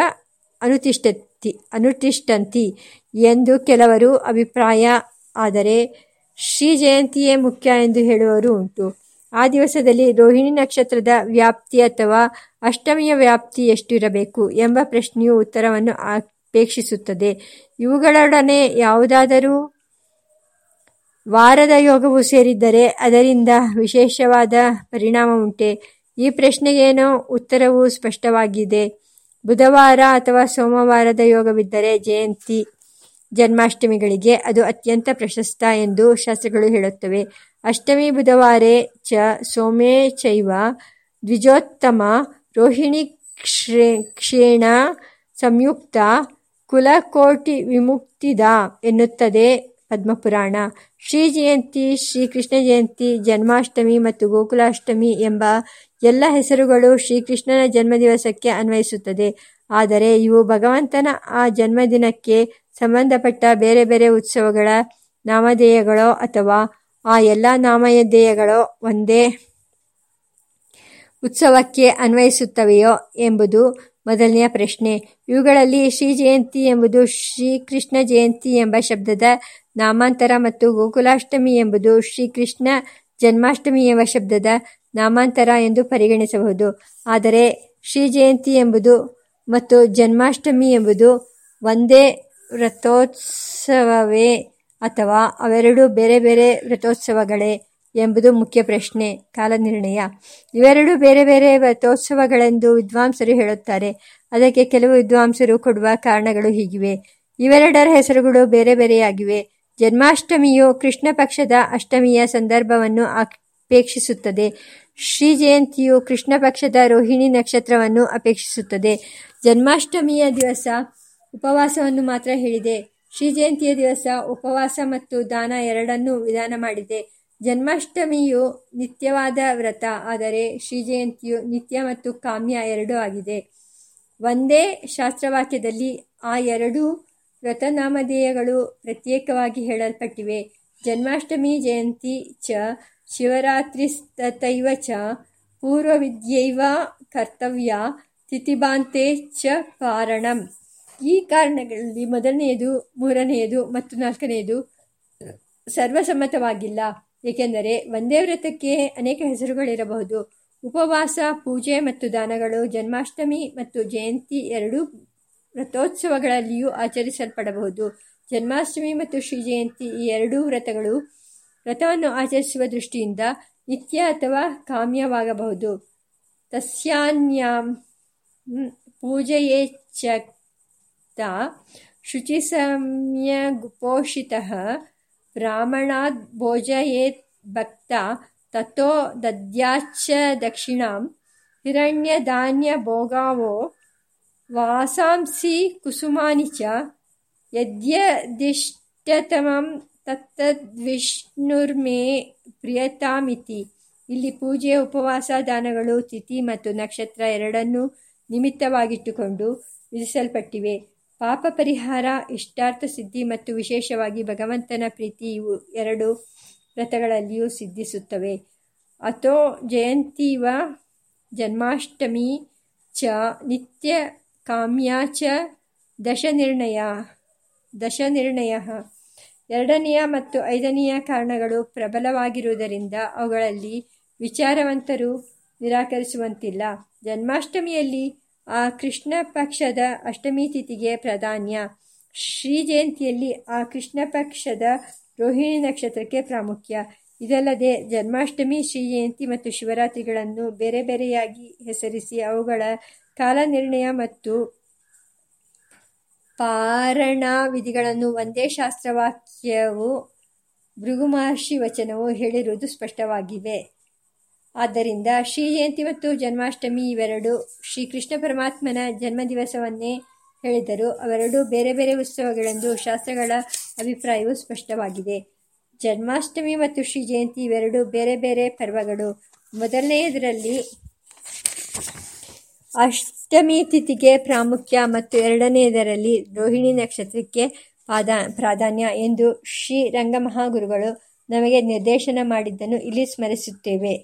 ಅನುತಿಷ್ಠತಿ, ಅನುತಿಷ್ಠಂತಿ ಎಂದು ಕೆಲವರು ಅಭಿಪ್ರಾಯ. ಆದರೆ ಶ್ರೀ ಜಯಂತಿಯೇ ಮುಖ್ಯ ಎಂದು ಹೇಳುವವರು ಉಂಟು. ಆ ದಿವಸದಲ್ಲಿ ರೋಹಿಣಿ ನಕ್ಷತ್ರದ ವ್ಯಾಪ್ತಿ ಅಥವಾ ಅಷ್ಟಮಿಯ ವ್ಯಾಪ್ತಿ ಎಷ್ಟಿರಬೇಕು ಎಂಬ ಪ್ರಶ್ನೆಯು ಉತ್ತರವನ್ನು ಅಪೇಕ್ಷಿಸುತ್ತದೆ. ಇವುಗಳೊಡನೆ ಯಾವುದಾದರೂ ವಾರದ ಯೋಗವು ಸೇರಿದ್ದರೆ ಅದರಿಂದ ವಿಶೇಷವಾದ ಪರಿಣಾಮ ಉಂಟೆ. ಈ ಪ್ರಶ್ನೆಗೇನೋ ಉತ್ತರವು ಸ್ಪಷ್ಟವಾಗಿದೆ. ಬುಧವಾರ ಅಥವಾ ಸೋಮವಾರದ ಯೋಗವಿದ್ದರೆ ಜಯಂತಿ, ಜನ್ಮಾಷ್ಟಮಿಗಳಿಗೆ ಅದು ಅತ್ಯಂತ ಪ್ರಶಸ್ತ ಎಂದು ಶಾಸ್ತ್ರಗಳು ಹೇಳುತ್ತವೆ. ಅಷ್ಟಮಿ ಬುಧವಾರೇ ಚ ಸೋಮೇ ಚೈವ ದ್ವಿಜೋತ್ತಮ ರೋಹಿಣಿ ಕ್ಷೇ, ಕ್ಷೇಣ ಸಂಯುಕ್ತ ಕುಲಕೋಟಿ ವಿಮುಕ್ತಿದ ಎನ್ನುತ್ತದೆ ಪದ್ಮಪುರಾಣ. ಶ್ರೀ ಜಯಂತಿ ಶ್ರೀಕೃಷ್ಣ ಜಯಂತಿ ಜನ್ಮಾಷ್ಟಮಿ ಮತ್ತು ಗೋಕುಲಾಷ್ಟಮಿ ಎಂಬ ಎಲ್ಲ ಹೆಸರುಗಳು ಶ್ರೀಕೃಷ್ಣನ ಜನ್ಮದಿವಸಕ್ಕೆ ಅನ್ವಯಿಸುತ್ತದೆ. ಆದರೆ ಇವು ಭಗವಂತನ ಆ ಜನ್ಮದಿನಕ್ಕೆ ಸಂಬಂಧಪಟ್ಟ ಬೇರೆ ಬೇರೆ ಉತ್ಸವಗಳ ನಾಮಧೇಯಗಳೋ ಅಥವಾ ಆ ಎಲ್ಲ ನಾಮಧೇಯಗಳೋ ಒಂದೇ ಉತ್ಸವಕ್ಕೆ ಅನ್ವಯಿಸುತ್ತವೆಯೋ ಎಂಬುದು ಮೊದಲನೆಯ ಪ್ರಶ್ನೆ. ಇವುಗಳಲ್ಲಿ ಶ್ರೀ ಜಯಂತಿ ಎಂಬುದು ಶ್ರೀಕೃಷ್ಣ ಜಯಂತಿ ಎಂಬ ಶಬ್ದದ ನಾಮಾಂತರ ಮತ್ತು ಗೋಕುಲಾಷ್ಟಮಿ ಎಂಬುದು ಶ್ರೀಕೃಷ್ಣ ಜನ್ಮಾಷ್ಟಮಿ ಎಂಬ ಶಬ್ದದ ನಾಮಾಂತರ ಎಂದು ಪರಿಗಣಿಸಬಹುದು. ಆದರೆ ಶ್ರೀ ಜಯಂತಿ ಎಂಬುದು ಮತ್ತು ಜನ್ಮಾಷ್ಟಮಿ ಎಂಬುದು ಒಂದೇ ವ್ರತೋತ್ಸವವೇ ಅಥವಾ ಅವೆರಡು ಬೇರೆ ಬೇರೆ ವ್ರತೋತ್ಸವಗಳೇ ಎಂಬುದು ಮುಖ್ಯ ಪ್ರಶ್ನೆ, ಕಾಲನಿರ್ಣಯ. ಇವೆರಡು ಬೇರೆ ಬೇರೆ ವ್ರತೋತ್ಸವಗಳೆಂದು ವಿದ್ವಾಂಸರು ಹೇಳುತ್ತಾರೆ. ಅದಕ್ಕೆ ಕೆಲವು ವಿದ್ವಾಂಸರು ಕೊಡುವ ಕಾರಣಗಳು ಹೀಗಿವೆ. ಇವೆರಡರ ಹೆಸರುಗಳು ಬೇರೆ ಬೇರೆಯಾಗಿವೆ. ಜನ್ಮಾಷ್ಟಮಿಯು ಕೃಷ್ಣ ಪಕ್ಷದ ಅಷ್ಟಮಿಯ ಸಂದರ್ಭವನ್ನು ಅಪೇಕ್ಷಿಸುತ್ತದೆ. ಶ್ರೀ ಜಯಂತಿಯು ಕೃಷ್ಣ ಪಕ್ಷದ ರೋಹಿಣಿ ನಕ್ಷತ್ರವನ್ನು ಅಪೇಕ್ಷಿಸುತ್ತದೆ. ಜನ್ಮಾಷ್ಟಮಿಯ ದಿವಸ ಉಪವಾಸವನ್ನು ಮಾತ್ರ ಹೇಳಿದೆ. ಶ್ರೀ ಜಯಂತಿಯ ದಿವಸ ಉಪವಾಸ ಮತ್ತು ದಾನ ಎರಡನ್ನೂ ವಿಧಾನ ಮಾಡಿದೆ. ಜನ್ಮಾಷ್ಟಮಿಯು ನಿತ್ಯವಾದ ವ್ರತ, ಆದರೆ ಶ್ರೀ ಜಯಂತಿಯು ನಿತ್ಯ ಮತ್ತು ಕಾಮ್ಯ ಎರಡೂ ಆಗಿದೆ. ಒಂದೇ ಶಾಸ್ತ್ರವಾಕ್ಯದಲ್ಲಿ ಆ ಎರಡೂ ವ್ರತನಾಮಧೇಯಗಳು ಪ್ರತ್ಯೇಕವಾಗಿ ಹೇಳಲ್ಪಟ್ಟಿವೆ. ಜನ್ಮಾಷ್ಟಮಿ ಜಯಂತಿ ಚ ಶಿವರಾತ್ರಿಸ್ತೈವ ಚ, ಪೂರ್ವವಿದ್ಯೈವ ಕರ್ತವ್ಯ ತಿಥಿಬಾಂತೆ ಚ ಕಾರಣಂ. ಈ ಕಾರಣಗಳಲ್ಲಿ ಮೊದಲನೆಯದು, ಮೂರನೆಯದು ಮತ್ತು ನಾಲ್ಕನೆಯದು ಸರ್ವಸಮ್ಮತವಾಗಿಲ್ಲ. ಏಕೆಂದರೆ ಒಂದೇ ವ್ರತಕ್ಕೆ ಅನೇಕ ಹೆಸರುಗಳಿರಬಹುದು. ಉಪವಾಸ, ಪೂಜೆ ಮತ್ತು ದಾನಗಳು, ಜನ್ಮಾಷ್ಟಮಿ ಮತ್ತು ಜಯಂತಿ ಎರಡೂ ವ್ರತೋತ್ಸವಗಳಲ್ಲಿಯೂ ಆಚರಿಸಲ್ಪಡಬಹುದು. ಜನ್ಮಾಷ್ಟಮಿ ಮತ್ತು ಶ್ರೀ ಜಯಂತಿ ಈ ಎರಡೂ ವ್ರತಗಳು ವ್ರತವನ್ನು ಆಚರಿಸುವ ದೃಷ್ಟಿಯಿಂದ ನಿತ್ಯ ಅಥವಾ ಕಾಮ್ಯವಾಗಬಹುದು. ತಸ್ಯಾನ್ಯಾಂ ಪೂಜೆಯೇಚ್ಛಕ್ತ ಶುಚಿಸಮ್ಯಗುಪೋಷಿತಃ ಬ್ರಾಹ್ಮಣಾದ್ ಭೋಜಯೇತ್ ಭಕ್ತ ತಥೋ ದದ್ಯಾಚ್ಚ ದಕ್ಷಿಣಾಂ ಹಿರಣ್ಯಧಾನ್ಯಭೋಗಾವೋ ವಾಸಾಂಸಿ ಕುಸುಮಾನಿ ಚ ಯದ್ಯದಿಷ್ಟತಮಂ ತತ್ತದ್ವಿಷ್ಣುರ್ಮೇ ಪ್ರಿಯತಾಮಿತಿ ಇಲ್ಲಿ ಪೂಜೆ ಉಪವಾಸ ದಾನಗಳು ತಿಥಿ ಮತ್ತು ನಕ್ಷತ್ರ ಎರಡನ್ನೂ ನಿಮಿತ್ತವಾಗಿಟ್ಟುಕೊಂಡು ವಿಧಿಸಲ್ಪಟ್ಟಿವೆ ಪಾಪ ಪರಿಹಾರ, ಇಷ್ಟಾರ್ಥ ಸಿದ್ಧಿ ಮತ್ತು ವಿಶೇಷವಾಗಿ ಭಗವಂತನ ಪ್ರೀತಿ ಇವು ಎರಡು ವ್ರತಗಳಲ್ಲಿಯೂ ಸಿದ್ಧಿಸುತ್ತವೆ. ಅಥೋ ಜಯಂತಿವ ಜನ್ಮಾಷ್ಟಮಿ ಚ ನಿತ್ಯ ಕಾಮ್ಯ ಚ ದಶನಿರ್ಣಯ ದಶನಿರ್ಣಯ. ಎರಡನೆಯ ಮತ್ತು ಐದನೆಯ ಕಾರಣಗಳು ಪ್ರಬಲವಾಗಿರುವುದರಿಂದ ಅವುಗಳಲ್ಲಿ ವಿಚಾರವಂತರು ನಿರಾಕರಿಸುವಂತಿಲ್ಲ. ಜನ್ಮಾಷ್ಟಮಿಯಲ್ಲಿ ಆ ಕೃಷ್ಣ ಪಕ್ಷದ ಅಷ್ಟಮಿ ತಿಥಿಗೆ ಪ್ರಾಧಾನ್ಯ. ಶ್ರೀ ಜಯಂತಿಯಲ್ಲಿ ಆ ಕೃಷ್ಣ ಪಕ್ಷದ ರೋಹಿಣಿ ನಕ್ಷತ್ರಕ್ಕೆ ಪ್ರಾಮುಖ್ಯ. ಇದಲ್ಲದೆ ಜನ್ಮಾಷ್ಟಮಿ, ಶ್ರೀ ಜಯಂತಿ ಮತ್ತು ಶಿವರಾತ್ರಿಗಳನ್ನು ಬೇರೆ ಬೇರೆಯಾಗಿ ಹೆಸರಿಸಿ ಅವುಗಳ ಕಾಲನಿರ್ಣಯ ಮತ್ತು ಪಾರಣ ವಿಧಿಗಳನ್ನು ಒಂದೇ ಶಾಸ್ತ್ರವಾಕ್ಯವು ಭೃಗುಮಹರ್ಷಿ ವಚನವು ಹೇಳಿರುವುದು ಸ್ಪಷ್ಟವಾಗಿವೆ. ಆದ್ದರಿಂದ ಶ್ರೀ ಜಯಂತಿ ಮತ್ತು ಜನ್ಮಾಷ್ಟಮಿ ಇವೆರಡು ಶ್ರೀಕೃಷ್ಣ ಪರಮಾತ್ಮನ ಜನ್ಮದಿವಸವನ್ನೇ ಹೇಳಿದರು. ಅವೆರಡೂ ಬೇರೆ ಬೇರೆ ಉತ್ಸವಗಳೆಂದು ಶಾಸ್ತ್ರಗಳ ಅಭಿಪ್ರಾಯವು ಸ್ಪಷ್ಟವಾಗಿದೆ. ಜನ್ಮಾಷ್ಟಮಿ ಮತ್ತು ಶ್ರೀ ಜಯಂತಿ ಇವೆರಡು ಬೇರೆ ಬೇರೆ ಪರ್ವಗಳು. ಮೊದಲನೆಯದರಲ್ಲಿ ಅಷ್ಟಮಿ ತಿಥಿಗೆ ಪ್ರಾಮುಖ್ಯ ಮತ್ತು ಎರಡನೆಯದರಲ್ಲಿ ರೋಹಿಣಿ ನಕ್ಷತ್ರಕ್ಕೆ ಪಾದ, ಪ್ರಾಧಾನ್ಯ ಎಂದು ಶ್ರೀ ರಂಗಮಹಾಗುರುಗಳು ನಮಗೆ ನಿರ್ದೇಶನ ಮಾಡಿದ್ದನ್ನು ಇಲ್ಲಿ ಸ್ಮರಿಸುತ್ತೇವೆ.